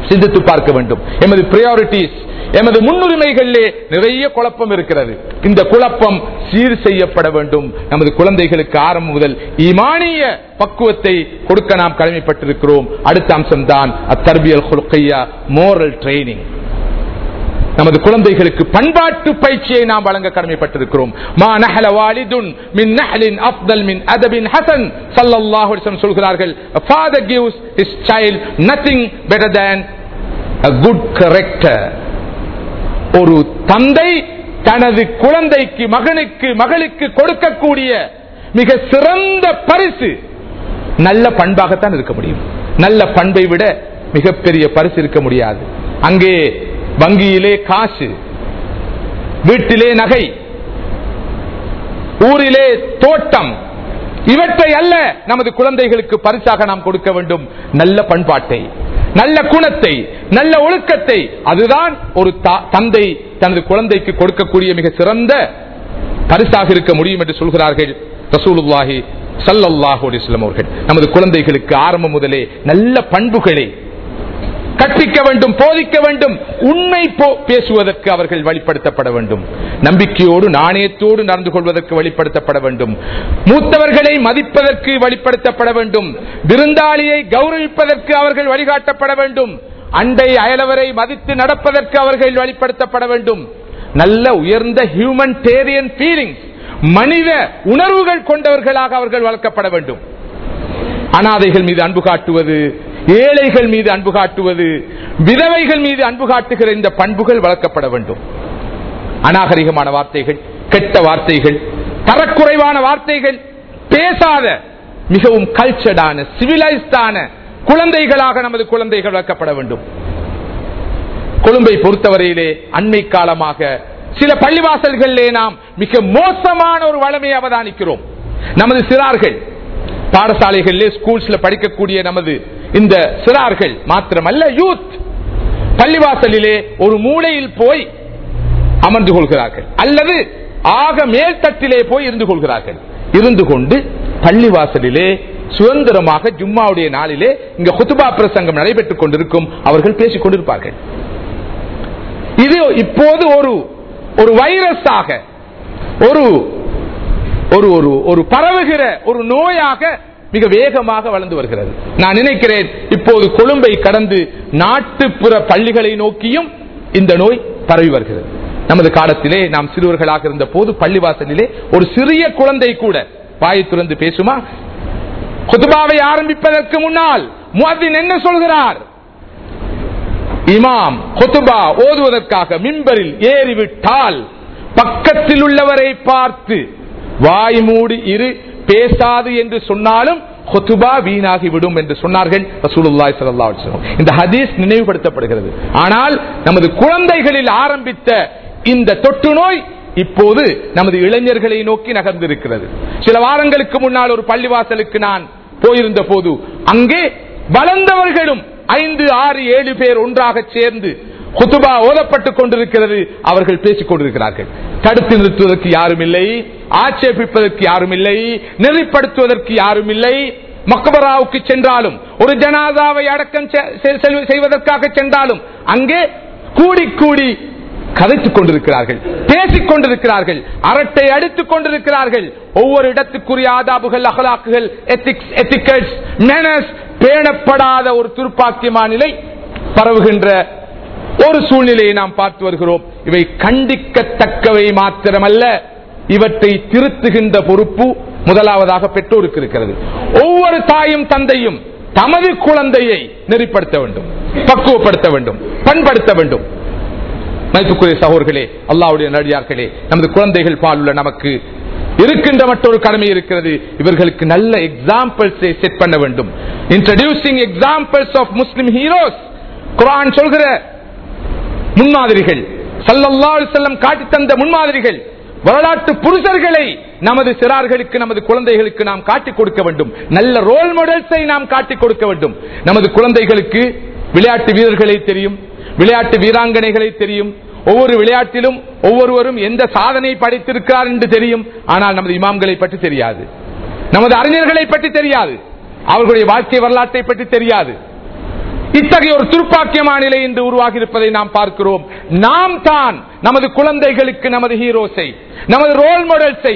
சிந்தித்து பார்க்க வேண்டும். எமது பிரியாரிட்டிஸ் எமது முன்னுரிமைகளிலே நிறைய குழப்பம் இருக்கிறது. இந்த குழப்பம் சீர் செய்யப்பட வேண்டும். நமது குழந்தைகளுக்கு ஆரம்பம் முதல் இமானிய பக்குவத்தை கொடுக்க நாம் கடமைப்பட்டிருக்கிறோம். அடுத்த அம்சம் தான் அத்தர்பியல் மோரல் ட்ரைனிங் நமது குழந்தைகளுக்கு பண்பாட்டு பயிற்சியை நாம் வழங்க கடமைப்பட்டிருக்கிறோம். மா நஹல வாலிதுன் மின் நஹலின் மின் அதபின் ஹசன் ஸல்லல்லாஹு சொல்கிறார்கள் father gives his child nothing better than a good character. ஒரு தந்தை தனது குழந்தைக்கு மகனுக்கு மகளுக்கு கொடுக்கக்கூடிய மிக சிறந்த பரிசு நல்ல பண்பாகத்தான் இருக்க முடியும். நல்ல பண்பை விட மிகப்பெரிய பரிசு இருக்க முடியாது. அங்கே வங்கியிலே காசு வீட்டிலே நகை ஊரிலே தோட்டம் இவற்றை அல்ல நமது குழந்தைகளுக்கு பரிசாக நாம் கொடுக்க வேண்டும். நல்ல பண்பாட்டை நல்ல குணத்தை நல்ல ஒழுக்கத்தை அதுதான் ஒரு தந்தை தனது குழந்தைக்கு கொடுக்கக்கூடிய மிக சிறந்த பரிசாக இருக்க முடியும் என்று சொல்கிறார்கள் ரசூலுல்லாஹி சல்லல்லாஹு அலிஸ்லாம் அவர்கள். நமது குழந்தைகளுக்கு ஆரம்பம் முதலே நல்ல பண்புகளை கற்பிக்க வேண்டும் போதிக்க வேண்டும் உண்மை பேசுவதற்கு அவர்கள் வழிப்படுத்தப்பட வேண்டும். நம்பிக்கையோடு நாணயத்தோடு நடந்து கொள்வதற்கு வழிப்படுத்தப்பட வேண்டும். மூத்தவர்களை மதிப்பதற்கு வழிப்படுத்தப்பட வேண்டும். விருந்தாளியை கௌரவிப்பதற்கு அவர்கள் வழிகாட்டப்பட வேண்டும். அண்டை அயலவரை மதித்து நடப்பதற்கு அவர்கள் வழிப்படுத்தப்பட வேண்டும். நல்ல உயர்ந்த ஹியூமன்டேரியன் ஃபீலிங்ஸ் மனித உணர்வுகள் கொண்டவர்களாக அவர்கள் வளர்க்கப்பட வேண்டும். அனாதைகள் மீது அன்பு காட்டுவது ஏழைகள் மீது அன்பு காட்டுவது விதவைகள் மீது அன்பு காட்டுகிற இந்த பண்புகள் வளர்க்கப்பட வேண்டும். அநாகரிகமான வார்த்தைகள் கெட்ட வார்த்தைகள் தரக்குறைவான வார்த்தைகள் பேசாத மிகவும் கல்ச்சர்டான சிவிலைஸ்டான குழந்தைகளாக நமது குழந்தைகள் வளர்க்கப்பட வேண்டும். கொழும்பை பொறுத்தவரையிலே அண்மை காலமாக சில பள்ளிவாசல்களிலே நாம் மிக மோசமான ஒரு வளமையை அவதானிக்கிறோம். நமது சிறார்கள் பாடசாலைகளிலே ஸ்கூல்ஸ்ல படிக்கக்கூடிய நமது இந்த சிறார்கள் மாத்திரமல்ல யூத். பள்ளிவாசலிலே ஒரு மூலையில் போய் அமர்ந்து கொள்கிறார்கள். அல்லது ஆக மேல்தட்டிலே போய் இருந்து கொள்கிறார்கள். இருந்து கொண்டு பள்ளிவாசலிலே சுதந்திரமாக ஜும்மாவுடைய நாளிலே இங்க குத்துபா பிரசங்கம் நடைபெற்றுக் கொண்டிருக்கும் அவர்கள் பேசிக் கொண்டிருப்பார்கள். இது இப்போது ஒரு ஒரு வைரஸாக ஒரு ஒரு ஒரு ஒரு பரவுகிற ஒரு நோயாக மிக வேகமாக வளர்ந்து வருகிறது. நான் நினைக்கிறேன் இப்போது கொழும்பை கடந்து நாட்டுப்புற பள்ளிகளை நோக்கியும் இந்த நோய் பரவி வருகிறது. நமது காலத்திலே நாம் சிறுவர்களாக இருந்த போது பள்ளிவாசலிலே ஒரு சிறிய குழந்தை கூட வாயை துறந்து பேசுமா? குதுபாவை ஆரம்பிப்பதற்கு முன்னால் முஅத்தின் என்ன சொல்கிறார்? இமாம் கொத்துபா ஓதுவதற்காக மிம்பரில் ஏறிவிட்டால் பக்கத்தில் உள்ளவரை பார்த்து வாய் மூடி இரு பேசாது என்று சொன்னாலும் ஹொத்துபா வீணாகிவிடும் என்று சொன்னார்கள் ரசூலுல்லாஹி இந்த ஹதீஸ் நினைவுபடுத்தப்படுகிறது. ஆனால் நமது குழந்தைகளில் ஆரம்பித்த இந்த தொற்று நோய் இப்போது நமது இளைஞர்களை நோக்கி நகர்ந்திருக்கிறது. சில வாரங்களுக்கு முன்னால் ஒரு பள்ளிவாசலுக்கு நான் போயிருந்த போது அங்கே வளர்ந்தவர்களும் ஐந்து ஆறு ஏழு பேர் ஒன்றாக சேர்ந்து குத்துபா ஓதப்பட்டுக் கொண்டிருக்கிறது. அவர்கள் பேசிக் கொண்டிருக்கிறார்கள். தடுத்து நிறுத்துவதற்கு யாரும் இல்லை. ஆட்சேபிப்பதற்கு யாரும் இல்லை. நெறிப்படுத்துவதற்கு யாரும் இல்லை. மக்கபராவுக்கு சென்றாலும் ஒரு ஜனாதாவை அடக்கம் செ- செய்வதற்காக சென்றாலும் அங்கே கூடி கூடி கதைத்துக் கொண்டிருக்கிறார்கள். பேசிக் கொண்டிருக்கிறார்கள். அரட்டை அடித்துக் கொண்டிருக்கிறார்கள். ஒவ்வொரு இடத்துக்குரிய ஆதாபுகள் அகலாக்குகள் எத்திக்ஸ் எத்திக்கல்ஸ் மேனஸ் பேணப்படாத ஒரு துர்ப்பாக்கியமான நிலை பரவுகின்ற ஒரு சூழ்நிலையை நாம் பார்த்து வருகிறோம். இவை கண்டிக்கத்தக்கவை மாத்திரமல்ல. இவற்றை திருத்துகின்ற பொறுப்பு முதலாவதாக பெற்றோருக்கு இருக்கிறது. ஒவ்வொரு தாயும் தந்தையும் தமது குழந்தையை நெறிப்படுத்த வேண்டும் பக்குவப்படுத்த வேண்டும் பண்படுத்த வேண்டும். மதிப்புக்குரிய சகோர்களே அல்லாவுடைய நடிகார்களே நமது குழந்தைகள் பால் உள்ள நமக்கு இருக்கின்ற மற்றொரு கடமை இருக்கிறது. இவர்களுக்கு நல்ல எக்ஸாம்பிள்ஸை செட் பண்ண வேண்டும். Introducing examples of Muslim heroes குரான் சொல்கிற முன்மாதிரிகள். சல்லல்லாஹு செல்லம் காட்டி தந்த முன்மாதிரிகள். வரலாற்று புருஷர்களை நமது சிறார்களுக்கு நமது குழந்தைகளுக்கு நாம் காட்டிக் கொடுக்க வேண்டும். நல்ல ரோல் மாடல்ஸை நாம் காட்டிக் கொடுக்க வேண்டும். நமது குழந்தைகளுக்கு விளையாட்டு வீரர்களை தெரியும் விளையாட்டு வீராங்கனைகளை தெரியும். ஒவ்வொரு விளையாட்டிலும் ஒவ்வொருவரும் எந்த சாதனை படைத்திருக்கிறார் என்று தெரியும். ஆனால் நமது இமாம்களை பற்றி தெரியாது. நமது அறிஞர்களை பற்றி தெரியாது. அவர்களுடைய வாழ்க்கை வரலாற்றை பற்றி தெரியாது. இத்தகைய ஒரு துர்ப்பாக்கியமான நிலை இன்று உருவாகி இருப்பதை நாம் பார்க்கிறோம். நாம் தான் நமது குழந்தைகளுக்கு நமது ஹீரோஸை நமது ரோல் மாடல்ஸை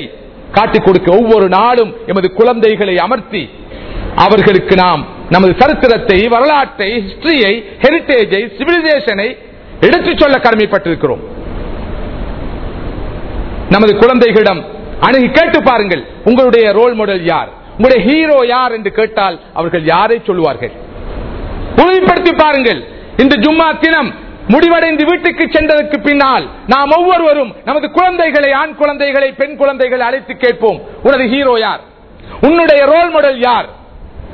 காட்டிக் கொடுக்க ஒவ்வொரு நாளும் எமது குழந்தைகளை அமர்த்தி அவர்களுக்கு நாம் நமது சரித்திரத்தை வரலாற்றை ஹிஸ்டரியை ஹெரிட்டேஜை சிவிலைசேஷனை எடுத்துச் சொல்ல கடமைப்பட்டிருக்கிறோம். நமது குழந்தைகளிடம் அணுகி கேட்டு பாருங்கள் உங்களுடைய ரோல் மாடல் யார்? உங்களுடைய ஹீரோ யார் என்று கேட்டால் அவர்கள் யாரை சொல்லுவார்கள்? உறுதிப்படுத்தி பாருங்கள். இந்த ஜும்மா தினம் முடிவடைந்து வீட்டுக்கு சென்றதற்கு பின்னால் நாம் ஒவ்வொருவரும் நமது குழந்தைகளை ஆண் குழந்தைகளை பெண் குழந்தைகளை அழைத்து கேட்போம். உனது ஹீரோ யார்? உன்னுடைய ரோல் மாடல் யார்?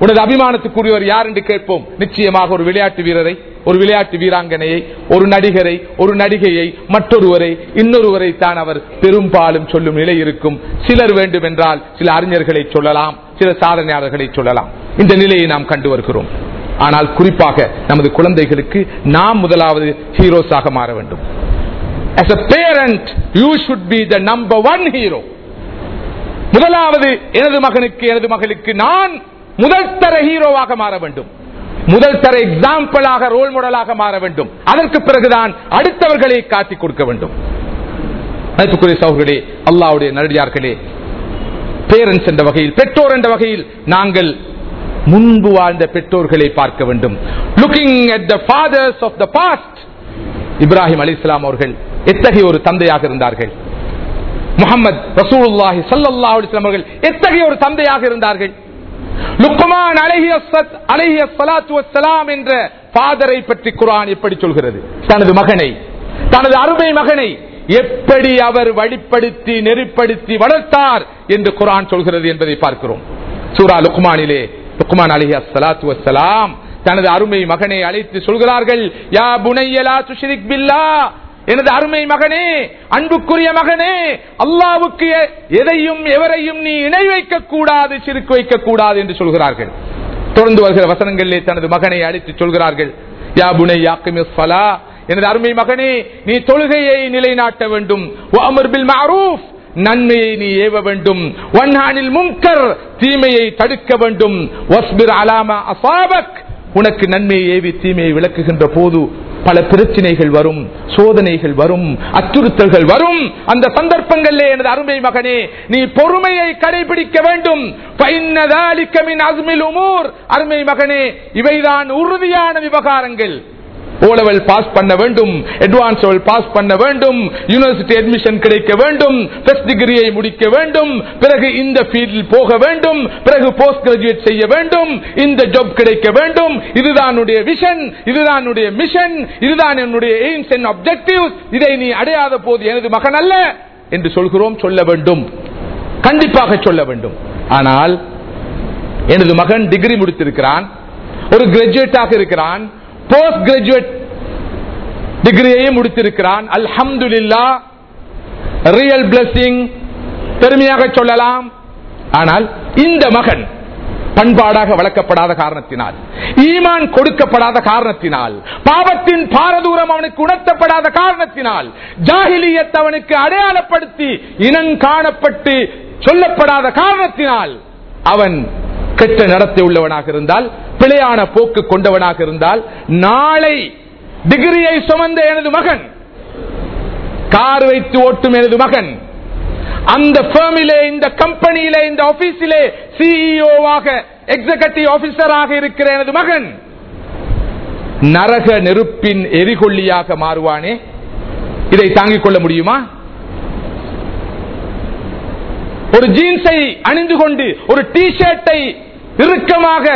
உனது அபிமானத்துக்குரியவர் யார் என்று கேட்போம். நிச்சயமாக ஒரு விளையாட்டு வீரரை ஒரு விளையாட்டு வீராங்கனையை ஒரு நடிகரை ஒரு நடிகையை மற்றொருவரை இன்னொருவரை தான் அவர் பெரும்பாலும் சொல்லும் நிலை இருக்கும். சிலர் வேண்டும் என்றால் சில அறிஞர்களை சொல்லலாம் சில சாதனையாளர்களை சொல்லலாம். இந்த நிலையை நாம் கண்டு வருகிறோம். ஆனால் குறிப்பாக நமது குழந்தைகளுக்கு நாம் முதலாவது ஹீரோஸாக மாற வேண்டும். As a parent you should be the number one hero. முதலாவது எனது மகனுக்கு எனது மகளுக்கு நான் முதல் தர ஹீரோவாக மாற வேண்டும். முதல் தர எக்ஸாம்பிளாக ரோல் மாடலாக மாற வேண்டும். அதற்கு பிறகுதான் அடுத்தவர்களை காட்டிக் கொடுக்க வேண்டும். மதிப்புக்குரிய சகோதரர்களே அல்லாவுடைய நடிகார்களே பேரண்ட்ஸ் என்ற வகையில் பெற்றோர் என்ற வகையில் நாங்கள் முன்பு வாழ்ந்த பெற்றோர்களை பார்க்க வேண்டும். லுக்கிங் இப்ராஹிம் அலி இஸ்லாம் அவர்கள் எத்தகைய ஒரு தந்தையாக இருந்தார்கள்? முகமது ரசூலுல்லாஹி அவர்கள் எத்தகைய ஒரு தந்தையாக இருந்தார்கள்? லுக்குமான் அழகிய சலாத்து என்ற ஃபாதரை பற்றி குரான் எப்படி சொல்கிறது? தனது மகனை தனது அருமை மகனை எப்படி அவர் வழிப்படுத்தி நெறிப்படுத்தி வளர்த்தார் என்று குரான் சொல்கிறது என்பதை பார்க்கிறோம். சூரா லுக்மானிலே லுக்மான் அலி அஸ்லாத்து வசலாம் தனது அருமை மகனை அழைத்து சொல்கிறார்கள் யா புனையலா பில்லா. எனது அருமை மகனே அன்புக்குரிய மகனே அல்லாவுக்கு எதையும் எவரையும் நீ இணை வைக்க கூடாது சிறுக்கு வைக்க கூடாது என்று சொல்கிறார்கள். தொடர்ந்து வருகிற வசனங்களிலே தனது மகனை அழைத்து சொல்கிறார்கள் யா புனை யாக்குமே எனது அருமை மகனே நீ தொழுகையை நிலைநாட்ட வேண்டும். நன்மையை நீ ஏவ வேண்டும். ஒன்ஹானில் முன்கர் தீமையை தடுக்க வேண்டும். அலாமா அசாபக். உனக்கு நன்மையை ஏவி தீமையை விளக்குகின்ற போது பல பிரச்சனைகள் வரும் சோதனைகள் வரும் அச்சுறுத்தல்கள் வரும். அந்த சந்தர்ப்பங்களிலே எனது அருமை மகனே நீ பொறுமையை கடைபிடிக்க வேண்டும். அருமை மகனே இவைதான் உறுதியான விவகாரங்கள். ஓலவல் பாஸ் பண்ண வேண்டும் அட்வான்ஸ் பாஸ் பண்ண வேண்டும் யூனிவர்சிட்டி அட்மிஷன் கிடைக்க வேண்டும் ஃபர்ஸ்ட் டிகிரியை முடிக்க வேண்டும் பிறகு இந்த ஃபீல்டில் போக வேண்டும் பிறகு போஸ்ட் கிராஜுவேட் செய்ய வேண்டும் இந்த ஜாப் கிடைக்க வேண்டும். இதுதான் விஷன் இதுதான் மிஷன் இதுதான் என்னுடைய எய்ம்ஸ் அண்ட் அப்செக்டிவ் இதை நீ அடையாத போது எனது மகன் அல்ல என்று சொல்கிறோம் சொல்ல வேண்டும். கண்டிப்பாக சொல்ல வேண்டும். ஆனால் எனது மகன் டிகிரி முடித்திருக்கிறான் ஒரு கிராஜுவேட்டாக இருக்கிறான் போஸ்ட் கிராஜுவேட் டிகிரியையும் முடித்திருக்கிறான். அல்ஹம்துலில்லா ரியல் பிளஸிங் பெருமையாக சொல்லலாம். ஆனால் இந்த மகன் பண்பாடாக வளர்க்கப்படாத காரணத்தினால் ஈமான் கொடுக்கப்படாத காரணத்தினால் பாவத்தின் பாரதூரம் அவனுக்கு உணர்த்தப்படாத காரணத்தினால் ஜாகிலியத் அவனுக்கு அடையாளப்படுத்தி இனம் காணப்பட்டு சொல்லப்படாத காரணத்தினால் அவன் கெட்ட நடத்தை உள்ளவனாக இருந்தால் பிழையான போக்கு கொண்டவனாக இருந்தால் நாளை டிகிரியை சுமந்த எனது மகன் கார் வைத்து ஓட்டும் எனது மகன் அந்த பேர்மிலே இந்த கம்பெனியிலே இந்த ஆபீஸிலே சிஇஓவாக எக்ஸிகூட்டிவ் ஆபீசராக இருக்கிற எனது மகன் நரக நெருப்பின் எரிகொல்லியாக மாறுவானே? இதை தாங்கிக் கொள்ள முடியுமா? ஒரு ஜீன்ஸை அணிந்து கொண்டு ஒரு டி ஷர்ட்டை இறுக்கமாக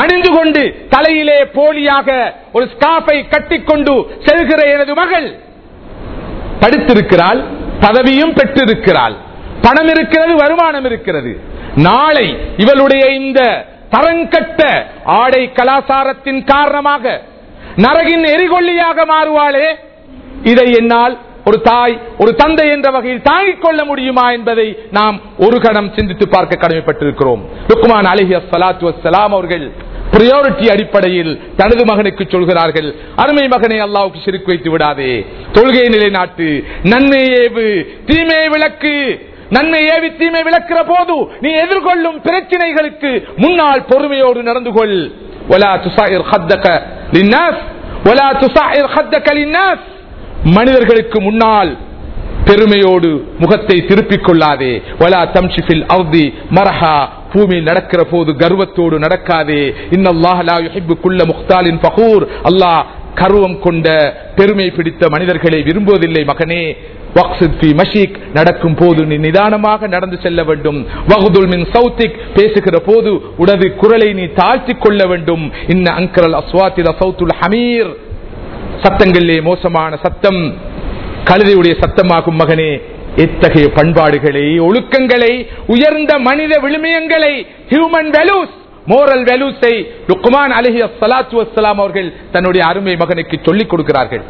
அணிந்து கொண்டு தலையிலே போலியாக ஒரு ஸ்காஃபை கட்டிக்கொண்டு செல்கிற எனது மகள் படித்திருக்கிறாள் பதவியும் பெற்றிருக்கிறாள். பணம் இருக்கிறது வருமானம் இருக்கிறது. நாளை இவளுடைய இந்த தரங்கட்ட ஆடை கலாச்சாரத்தின் காரணமாக நரகின் எரிகொல்லியாக மாறுவாளே. இதை என்னால் ஒரு தாய் ஒரு தந்தை என்ற வகையில் தாங்கிக் கொள்ள முடியுமா என்பதை நாம் ஒரு கணம் சிந்தித்து பார்க்க கடமைப்பட்டிருக்கிறோம். ருக்குமான் அழகிய அஸ்லாத்து வசலாம் அவர்கள் பிரியாரிட்டி அடிப்படையில் தனது மகனுக்கு சொல்கிறார்கள் அருமை மகனை அல்லாவுக்கு சிரிக்கு வைத்து விடாதே. தொழுகை நிலைநாட்டு நன்மை ஏவு தீமையை விளக்கு. நன்மை ஏவி தீமை விளக்கிற போது நீ எதிர்கொள்ளும் பிரச்சனைகளுக்கு முன்னால் பொறுமையோடு நடந்து கொள். ஒலா துசாயிர் ஹத்தக லின்னாஸ் ஒலா துசாயிர் ஹத்தக லின்னாஸ். மனிதர்களுக்கு முன்னால் பெருமையோடு முகத்தை திருப்பிக் கொள்ளாதே. வலா தம்ஷிபில் அவ்தி மரஹா. பூமியில் நடக்கிற போது கர்வத்தோடு நடக்காதே. இன்னல்லாஹுக்குள்ள முக்தாலின் பகூர் அல்லாஹ் கருவம் கொண்ட பெருமை பிடித்த மனிதர்களை விரும்புவதில்லை மகனே. மஷீக். நடக்கும் போது நீ நிதானமாக நடந்து செல்ல வேண்டும். வகுதுல் மின் சௌத்திக். பேசுகிற போது உனது குரலை நீ தாழ்த்திக் கொள்ள வேண்டும். இன்ன அங்கரல் அஸ்வாத்தில சௌத்துல் ஹமீர். சத்தங்களிலே மோசமான சத்தம். கழுதையுடைய சத்தமாகும் மகனே எத்தகைய பண்பாடுகளை ஒழுக்கங்களை உயர்ந்த மனித விழுமியங்களை ஹியூமன் வேல்யூஸ் மோரல் வேல்யூஸை லுக்குமான் அலஹி சலாத்து வசலாம் அவர்கள் தன்னுடைய அருமை மகனுக்கு சொல்லிக் கொடுக்கிறார்கள்.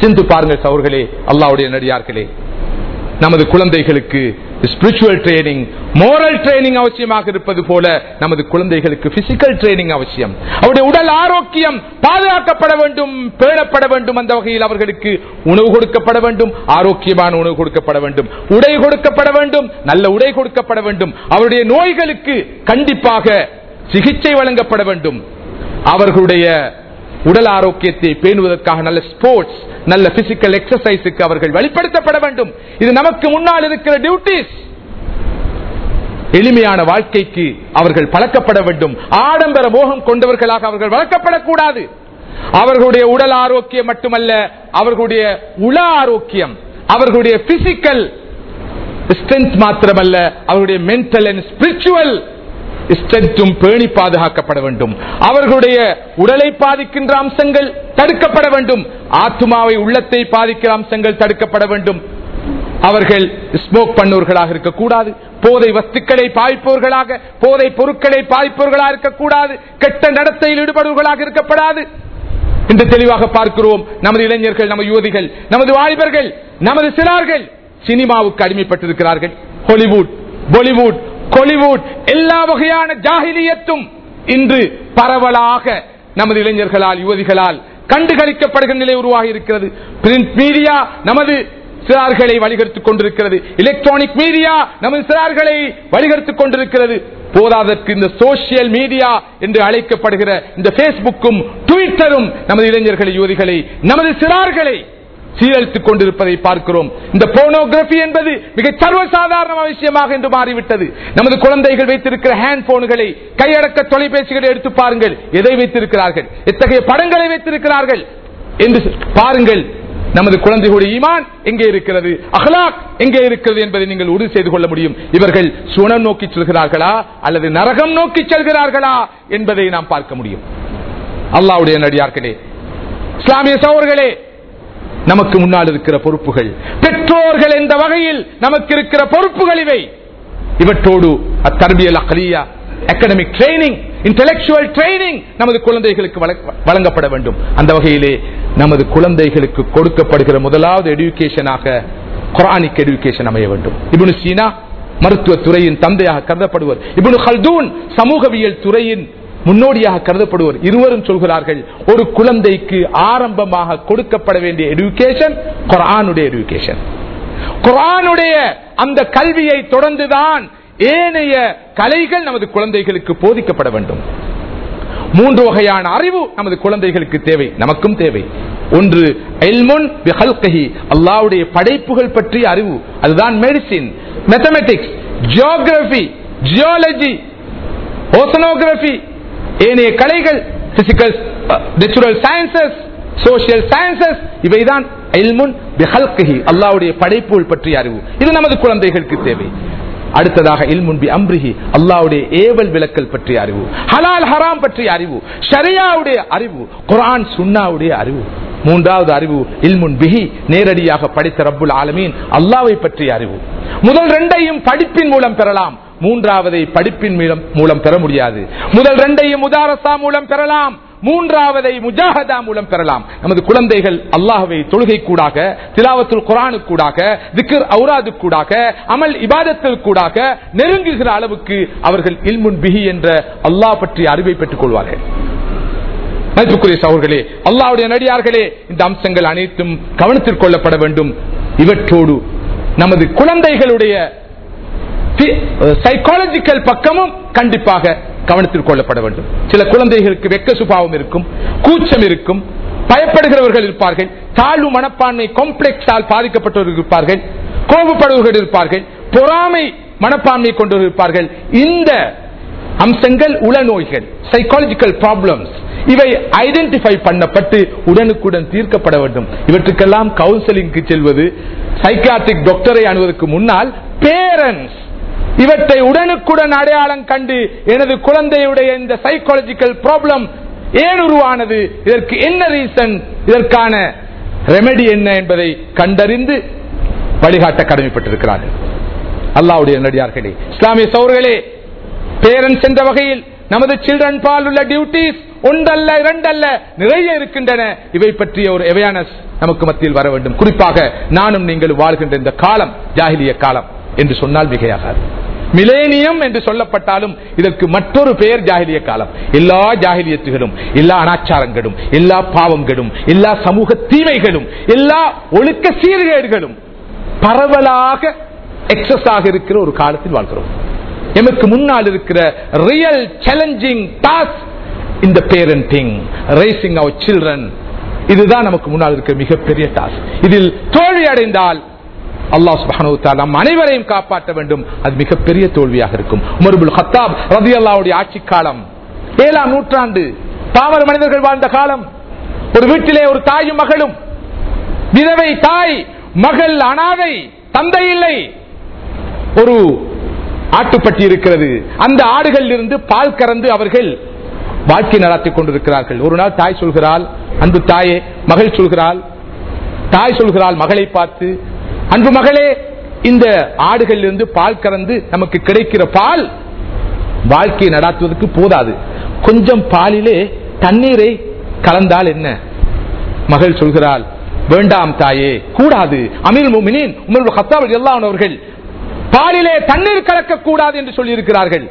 சிந்து பாருங்கள் சவர்களே அல்லாவுடைய நடிகார்களே. நமது குழந்தைகளுக்கு ஸ்பிரிச்சுவல் ட்ரைனிங் மோரல் ட்ரைனிங் அவசியமாக இருப்பது போல நமது குழந்தைகளுக்கு பிசிக்கல் ட்ரைனிங் அவசியம். அவருடைய உடல் ஆரோக்கியம் பாதுகாக்கப்பட வேண்டும் பேணப்பட வேண்டும் அந்த வகையில் அவர்களுக்கு உணவு கொடுக்கப்பட வேண்டும் ஆரோக்கியமான உணவு கொடுக்கப்பட வேண்டும். உடை கொடுக்கப்பட வேண்டும் நல்ல உடை கொடுக்கப்பட வேண்டும். அவருடைய நோய்களுக்கு கண்டிப்பாக சிகிச்சை வழங்கப்பட வேண்டும். அவர்களுடைய உடல் ஆரோக்கியத்தை பேணுவதற்காக நல்ல ஸ்போர்ட்ஸ் நல்ல பிசிக்கல் எக்ஸசைஸுக்கு அவர்கள் வெளிப்படுத்தப்பட வேண்டும். இது நமக்கு முன்னால் இருக்கிற டியூட்டிஸ் எளிமையான வாழ்க்கைக்கு அவர்கள் பழக்கப்பட வேண்டும். ஆடம்பர மோகம் கொண்டவர்களாக அவர்கள் வளர்க்கப்படக்கூடாது. அவர்களுடைய உடல் ஆரோக்கியம் மட்டுமல்ல அவர்களுடைய உள ஆரோக்கியம் அவர்களுடைய பிசிக்கல் ஸ்ட்ரென்த் மாத்திரமல்ல அவருடைய மென்டல் அண்ட் ஸ்பிரிச்சுவல் ஸ்ட்ரென்த்தும் பேணி பாதுகாக்கப்பட வேண்டும். அவர்களுடைய உடலை பாதிக்கின்ற அம்சங்கள் தடுக்கப்பட வேண்டும். ஆத்மாவை உள்ளத்தை பாதிக்கிற அம்சங்கள் தடுக்கப்பட வேண்டும். அவர்கள் ஸ்மோக் பண்ணுவர்களாக இருக்கக்கூடாது. போதை வஸ்துக்களை பாய்ப்பவர்களாக போதை பொருட்களை பாய்ப்பவர்களாக இருக்கக்கூடாது. கெட்ட நடத்தையில் ஈடுபடுவர்களாக இருக்கப்படாது. என்று தெளிவாக பார்க்கிறோம் நமது இளைஞர்கள் நமது யுவதிகள் நமது வாலிபர்கள் நமது சிறார்கள் சினிமாவுக்கு அடிமைப்பட்டிருக்கிறார்கள். ஹாலிவுட் பாலிவுட் கொலிவுட் எல்லா வகையான ஜாகிலியத்தும் இன்று பரவலாக நமது இளைஞர்களால் யுவதிகளால் கண்டுகளிக்கப்படுகிற நிலை உருவாகி இருக்கிறது. பிரிண்ட் மீடியா நமது சிறார்களை வழிகெடுத்துக் கொண்டிருக்கிறது. எலக்ட்ரானிக் மீடியா நமது சிறார்களை வழிகெடுத்துக் கொண்டிருக்கிறது. போதாதற்கு இந்த சோசியல் மீடியா என்று அழைக்கப்படுகிற இந்த பேஸ்புக்கும் ட்விட்டரும் நமது இளைஞர்களை யுவதிகளை நமது சிறார்களை சீரழித்துக் கொண்டிருப்பதை பார்க்கிறோம். இந்த போனோகிராபி என்பது மிக சர்வசாதாரண விஷயமாக என்று மாறிவிட்டது. நமது குழந்தைகள் வைத்திருக்கிற ஹேண்ட் போன்களை கையடக்க தொலைபேசிகளை எடுத்து பாருங்கள். எதை வைத்திருக்கிறார்கள்? எத்தகைய படங்களை வைத்திருக்கிறார்கள்? என்று பாருங்கள். நமது குழந்தைகளுடைய ஈமான் எங்கே இருக்கிறது? அகலாக் எங்கே இருக்கிறது என்பதை நீங்கள் உறுதி செய்து கொள்ள முடியும். இவர்கள் சுனம் நோக்கி செல்கிறார்களா? அல்லது நரகம் நோக்கி செல்கிறார்களா? என்பதை நாம் பார்க்க முடியும். அல்லாவுடைய நடிகார்களே இஸ்லாமிய சோர்களே நமக்கு முன்னால் இருக்கிற பொறுப்புகள். பெற்றோர்கள் என்ற வகையில் நமக்கு இருக்கிற பொறுப்புகள் இவை? இவற்றோடு அத்தர்பியல் அகலியா அகடமிக் ட்ரைனிங் இன்டலெக்சுவல் ட்ரைனிங் நமது குழந்தைகளுக்கு வழங்கப்பட வேண்டும். அந்த வகையிலே நமது குழந்தைகளுக்கு கொடுக்கப்படுகிற முதலாவது எடுக்கேஷனாக குரானிக் எடுக்கேஷன் அமைய வேண்டும். இபுனு சீனா மருத்துவ துறையின் தந்தையாக கருதப்படுவர். இபுனு ஹல்தூன் சமூகவியல் துறையின் முன்னோடியாக கருதப்படுவர் இருவரும் சொல்கிறார்கள் ஒரு குழந்தைக்கு ஆரம்பமாக கொடுக்கப்பட வேண்டிய எடுக்கேஷன் குரானுடைய எடுக்கேஷன் குரானுடைய அந்த கல்வியை தொடர்ந்துதான் ஏனைய கலைகள் நமது குழந்தைகளுக்கு போதிக்கப்பட வேண்டும். மூன்று வகையான அறிவு நமது குழந்தைகளுக்கு தேவை நமக்கும் தேவை. ஒன்று அல்லாவுடைய படைப்புகள் பற்றிய அறிவு அதுதான் medicine mathematics geography geology oceanography ஏனைய கலைகள் physical natural sciences social sciences இவைதான் அல்லாவுடைய படைப்புகள் பற்றிய அறிவு. இது நமது குழந்தைகளுக்கு தேவை. அடுத்ததாக இல்முன்பி அம்ரிஹி அல்லாவுடைய ஏவல் விளக்கல் பற்றிய அறிவு. ஹலால் ஹராம் பற்றிய அறிவு. ஷரியாவுடைய அறிவு. குரான் சுன்னாவுடைய அறிவு. மூன்றாவது அறிவு இல்முன் பிஹி நேரடியாக படித்த ரப்புல் ஆலமீன் அல்லாவை பற்றிய அறிவு. முதல் ரெண்டையும் படிப்பின் மூலம் பெறலாம். மூன்றாவதை படிப்பின் மூலம் பெற முடியாது. முதல் ரெண்டையும் முதாரசா மூலம் பெறலாம். மூன்றாவதை முஜாஹதா மூலம் பெறலாம். நமது குழந்தைகள் அல்லாஹவை தொழுகை கூடாக திலாவத்துல் குரானு கூடாக திக்கர் அவுராது கூடாக அமல் இபாதத்தில் கூடாக நெருங்குகிற அளவுக்கு அவர்கள் இல்முன் பிஹி என்ற அல்லாஹ் பற்றிய அறிவை பெற்றுக் கொள்வார்கள். மதிப்புக்குரிய அல்லாவுடைய நடிகார்களே இந்த அம்சங்கள் அனைத்தும் கவனத்தில் கொள்ளப்பட வேண்டும். இவற்றோடு நமது குழந்தைகளுடைய சைக்காலஜிக்கல் பக்கமும் கண்டிப்பாக கவனத்தில் கொள்ளப்பட வேண்டும். சில குழந்தைகளுக்கு வெக்க சுபாவம் இருக்கும் கூச்சம் இருக்கும் பயப்படுகிறவர்கள் இருப்பார்கள் தாழ்வு மனப்பான்மை காம்ப்ளெக்ஸால் பாதிக்கப்பட்டவர்கள் இருப்பார்கள் கோபப்படுவர்கள் இருப்பார்கள் பொறாமை மனப்பான்மை கொண்டவர்கள் இருப்பார்கள். இந்த அம்சங்கள் உளநோய்கள் சைக்காலஜிக்கல் ப்ராப்ளம்ஸ் இவை ஐடென்டிஃபை பண்ணப்பட்டு உடனுக்குடன் தீர்க்கப்பட வேண்டும். இவற்றுக்கெல்லாம் கவுன்சிலிங்க்கு செல்வது சைக்காட்ரிக் டாக்டரை அணுவதற்கு முன்னால் பேரண்ட்ஸ் இவற்றை உடனுக்குடன் அடையாளம் கண்டு எனது குழந்தையுடைய இந்த சைக்காலஜிக்கல் ப்ராப்ளம் ஏன் உருவானது? இதற்கு என்ன ரீசன் இதற்கான ரெமெடி என்ன என்பதை கண்டறிந்து வழிகாட்ட கடமைப்பட்டிருக்கிறார்கள். அல்லாவுடைய நடிகார்களே இஸ்லாமிய சௌர்களே பேரன் என்ற வகையில் நமது சில்ட்ரன் பால் உள்ள டியூட்டிஸ் ஒன்றல்ல இரண்டல்ல நிறைய இருக்கின்றன. இவை பற்றிய ஒரு அவேர்னஸ் நமக்கு மத்தியில் வர வேண்டும். குறிப்பாக நானும் நீங்கள் வாழ்கின்ற இந்த காலம் ஜாகிலிய காலம் என்று சொன்னால் மிகையாகாது. மிலேனியம் என்று சொல்லப்பட்டாலும் இதற்கு மற்றொரு பெயர் ஜாகிலிய காலம். எல்லா ஜாகிலியத்துகளும் எல்லா அனாச்சாரங்களும் எல்லா பாவங்களும் எல்லா சமூக தீமைகளும் எல்லா ஒழுக்க சீர்கேடுகளும் பரவலாக எக்ஸஸ் ஆக இருக்கிற ஒரு காலத்தில் வாழ்கிறோம். எமக்கு முன்னால் இருக்கிற ரியல் சேலஞ்சிங் டாஸ்க் இந்த பேரண்டிங் ரேசிங் அவர் சில்ட்ரன் இதுதான் நமக்கு முன்னால் இருக்கிற மிகப்பெரிய டாஸ்க் இதில் தோல்வி அடைந்தால் அல்லாஹ் சுப்ஹானஹு நம் அனைவரையும் காப்பாற்ற வேண்டும். அது மிகப்பெரிய தோல்வியாக இருக்கும். உமர்புல் ஹத்தாப் ரலியல்லாஹுடைய ஆட்சி காலம். ஏழாம் நூற்றாண்டு. பாமர மனிதர்கள் வாழ்ந்த காலம். ஒரு வீட்டிலே ஒரு தாயும் மகளும். விதவை தாய் மகள் அனாதை தந்தை இல்லை. ஒரு ஆட்டுப்பட்டி இருக்கிறது. அந்த ஆடுகளில் இருந்து பால் கறந்து அவர்கள் வாழ்க்கை நடத்தி கொண்டிருக்கிறார்கள். ஒரு நாள் தாய் சொல்கிறாள் அன்பு தாயே மகள் சொல்கிறாள். தாய் சொல்கிறாள் மகளை பார்த்து அன்பு மகளே இந்த ஆடுகளில் இருந்து பால் கறந்து நமக்கு கிடைக்கிற பால் வாழ்க்கையை நடாத்துவதற்கு போதாது. கொஞ்சம் பாலிலே தண்ணீரை கலந்தால் என்ன? மகள் சொல்கிறாள் வேண்டாம் தாயே கூடாது. அமீர் முமினின் உமர் ஹத்தாப் எல்லாம் அவர்கள் பாலிலே தண்ணீர் கலக்க கூடாது என்று சொல்லியிருக்கிறார்கள்.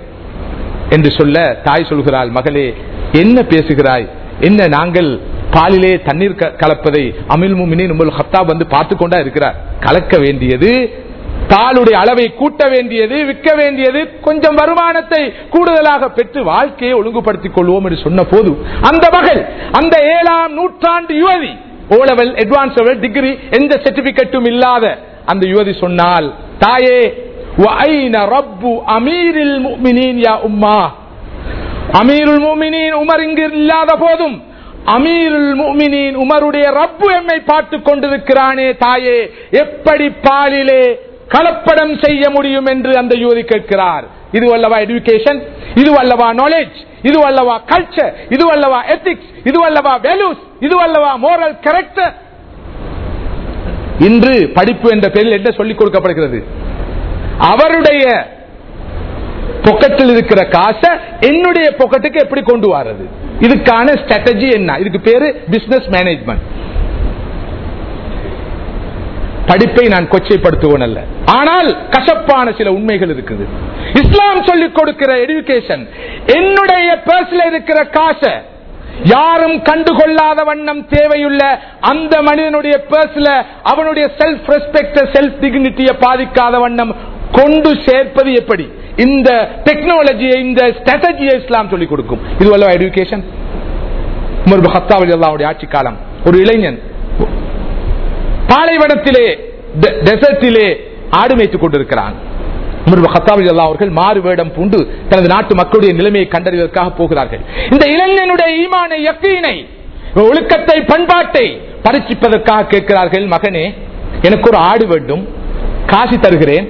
என்று சொல்ல தாய் சொல்கிறாள் மகளே என்ன பேசுகிறாய்? என்ன நாங்கள் பாலிலே தண்ணீர் கலப்பதை அமில் முமினின் உங்கள் வந்து பார்த்து கொண்டா இருக்கிறார். கலக்க வேண்டியது பாலுடைய அளவை கூட்ட வேண்டியது விற்க வேண்டியது கொஞ்சம் வருமானத்தை கூடுதலாக பெற்று வாழ்க்கையை ஒழுங்குபடுத்திக் கொள்வோம் என்று சொன்ன போது அந்த மகள் அந்த ஏழாம் நூற்றாண்டு யுவதி ஓ அட்வான்ஸ் டிகிரி எந்த சர்டிபிகேட்டும் இல்லாத அந்த யுவதி சொன்னால் தாயே அமீரில் உம்மா? அமீருல் உமர் இங்கு இல்லாத போதும் அமீருல் முமினின் உமருடைய ரப்பு எம்மை பார்த்து கொண்டிருக்கிறானே தாயே எப்படி பாலிலே கலப்படம் செய்ய முடியும் என்று அந்த யூதி கேட்கிறார். இது அல்லவா எடுகேஷன் இது அல்லவா நாலேஜ் இது அல்லவா கல்ச்சர் இது அல்லவா எத்திக்ஸ் இது அல்லவா வேல்யூஸ் இது அல்லவா மோரல் கேரக்டர் இன்று படிப்பு என்ற பெயரில் என்ன சொல்லிக் கொடுக்கப்படுகிறது? அவருடைய பொக்கத்தில் இருக்கிற காசை என்னுடைய பொக்கெட்டுக்கு எப்படி கொண்டு வர்றது இதுக்கான ஸ்ட்ராட்டஜி என்ன? இதுக்கு பேரு பிசினஸ் மேனேஜ்மெண்ட் படிப்பை நான் கொச்சைப்படுத்துவன் அல்ல. ஆனால் கசப்பான சில உண்மைகள் இருக்குது. இஸ்லாம் சொல்லிக் கொடுக்கிற எஜுகேஷன் என்னுடைய பர்ஸ்ல இருக்கிற காசை யாரும் கண்டுகொள்ளாத வண்ணம் தேவையுள்ள அந்த மனிதனுடைய பர்ஸ்ல அவனுடைய செல்ஃப் ரெஸ்பெக்ட செல்ஃப் டிக்னிட்டியை பாதிக்காத வண்ணம் கொண்டு சேர்ப்பது எப்படி? இந்த டெக்னாலஜியை இந்த ஸ்ட்ராட்டஜியை இஸ்லாம் சொல்லிக் கொடுக்கும். இது அல்லவா எடுகேஷன் உமர் ஹத்தாவலி அல்லாவுடைய ஆட்சி காலம். ஒரு இளைஞன் பாலைவனத்திலே டெசர்ட்டிலே ஆடு மேய்த்துக் கொண்டிருக்கிறான். ஹத்தாபி அல்லா அவர்கள் மாறு வேடம் பூண்டு தனது நாட்டு மக்களுடைய நிலைமையை கண்டறிவதற்காக போகிறார்கள். இந்த இளைஞனுடைய ஈமானை யக்கீனை ஒழுக்கத்தை பண்பாட்டை பரீட்சிப்பதற்காக கேட்கிறார்கள் மகனே எனக்கு ஒரு ஆடு வேண்டும். காசி தருகிறேன்.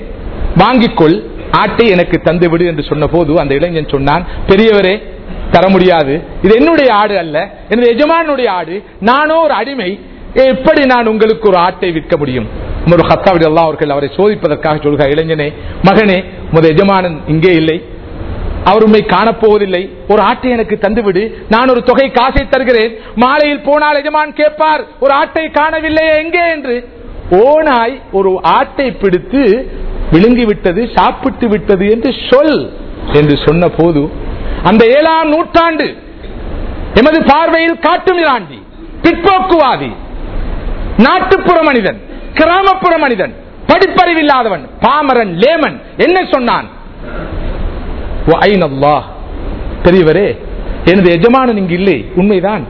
வாங்கிக்கொள் ஆட்டை எனக்கு தந்து விடு என்று சொன்ன போது அந்த இளைஞன் சொன்னான் பெரியவரே தர முடியாது. இது என்னுடைய ஆடு அல்ல. எனது எஜமானுடைய ஆடு. நானோ ஒரு அடிமை. எப்படி நான் உங்களுக்கு ஒரு ஆட்டை விற்க முடியும்? ஒரு ஹத்தாவிட அவர்கள் அவரை சோதிப்பதற்காக சொல்கிறார் இளைஞனே மகனே முத எஜமானன் இங்கே இல்லை. அவர் உண்மை காணப்போவதில்லை. ஒரு ஆட்டை எனக்கு தந்துவிடு. நான் ஒரு தொகை காசை தருகிறேன். மாலையில் போனால் எஜமான் கேட்பார் ஒரு ஆட்டை காணவில்லையே எங்கே? என்று. ஓனாய் ஒரு ஆட்டை பிடித்து விழுங்கி விட்டது சாப்பிட்டு விட்டது என்று சொல் என்று சொன்ன போது அந்த ஏழாம் நூற்றாண்டு எமது பார்வையில் காட்டுமிராண்டி பிற்போக்குவாதி நாட்டுப்புற மனிதன் கிராமப்புற மனிதன் படிப்பறிவில்லாதவன் பாமரன் லேமன் என்ன சொன்னான்? பெரியவரே எனது எஜமானன் இங்கு இல்லை உண்மைதான்.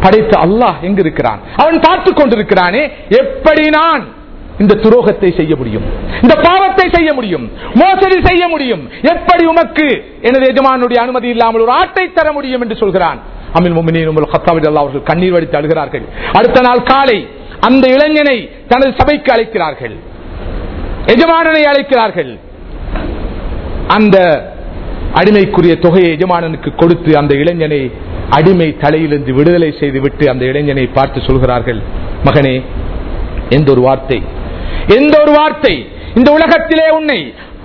படைத்த அல்லாஹ் எங்கு இருக்கிறான் அவன் பார்த்து கொண்டிருக்கிறானே எப்படி நான்? இந்த துரோகத்தை செய்ய முடியும். இந்த பாவத்தை செய்ய முடியும். மோசடி செய்ய முடியும். எப்படி உமக்கு? எனது எஜமானுடைய அனுமதி இல்லாமல் ஒரு ஆட்டை தர முடியும் என்று சொல்கிறான். அமில் முமினின் உங்கள் அவர்கள் கண்ணீர் வடித்து அழுகிறார்கள். அடுத்த நாள் காலை அந்த இளைஞனை தனது சபைக்கு அழைக்கிறார்கள். எஜமானனை அழைக்கிறார்கள். அந்த அடிமைக்குரிய தொகையை எஜமானனுக்கு கொடுத்து அந்த இளைஞனை அடிமை தலையிலிருந்து விடுதலை செய்து விட்டு அந்த இளைஞனை பார்த்து சொல்கிறார்கள் மகனே எந்த ஒரு வார்த்தை எந்த ஒரு வார்த்தை இந்த உலகத்திலே உன்னை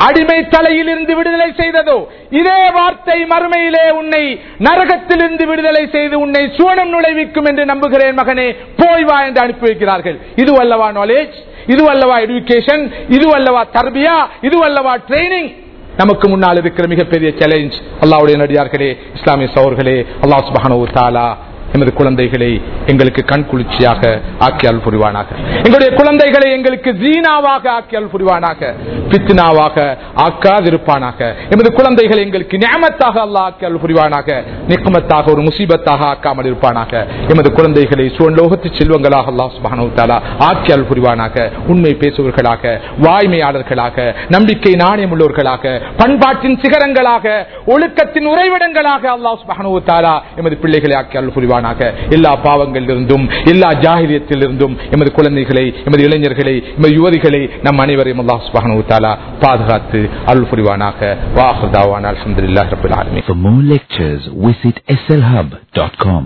அடிமை தலையில் இருந்து விடுதலை செய்ததோ இதே வார்த்தை மறுமையிலே உன்னை நரகத்திலிருந்து விடுதலை செய்து உன்னை சுவனம் நுழைவிக்கும் என்று நம்புகிறேன் மகனே. போய் வா என்று அனுப்பி வைக்கிறார்கள். இது அல்லவா நாலேஜ் இது அல்லவா எடுகேஷன் இது அல்லவா தர்பியா? இது அல்லவா ட்ரைனிங் நமக்கு முன்னால் இருக்கிற மிகப்பெரிய சேலஞ்ச் அல்லாவுடைய நடிகார்களே இஸ்லாமிய சோர்களே அல்லாஹ் சுபானு தாலா தஆலா எமது குழந்தைகளை எங்களுக்கு கண் குளிர்ச்சியாக ஆக்கியால் புரிவானாக. எங்களுடைய குழந்தைகளை எங்களுக்கு ஜீனாவாக ஆக்கியால் புரிவானாக. பித்னாவாக ஆக்காதிருப்பானாக. எமது குழந்தைகளை எங்களுக்கு நியமத்தாக அல்லாஹ் ஆக்கியால் புரிவானாக. நிக்கமத்தாக ஒரு முசீபத்தாக ஆக்காமல் இருப்பானாக. எமது குழந்தைகளை சுவன்லோகத்து செல்வங்களாக அல்லாஹ் சுபஹானஹு ஆக்கியால் புரிவானாக. உண்மை பேசுவர்களாக வாய்மையாளர்களாக நம்பிக்கை நாணயம் உள்ளவர்களாக பண்பாட்டின் சிகரங்களாக ஒழுக்கத்தின் உறைவிடங்களாக அல்லாஹ் சுபஹானஹு வ எமது பிள்ளைகளை ஆக்கியால் புரிவானாக. புரிவானாக எல்லா பாவங்களிலிருந்தும் எல்லா ஜாகிரியத்திலிருந்தும் எமது குழந்தைகளை எமது இளைஞர்களை எமது யுவதிகளை நம் அனைவரையும் அல்லாஹ் சுப்ஹானஹு வ தஆலா பாதுகாத்து அருள் புரிவானாக வாஹர் தாவானா அல்ஹம்துலில்லாஹி ரப்பில் ஆலமீன் For more lectures, visit slhub.com.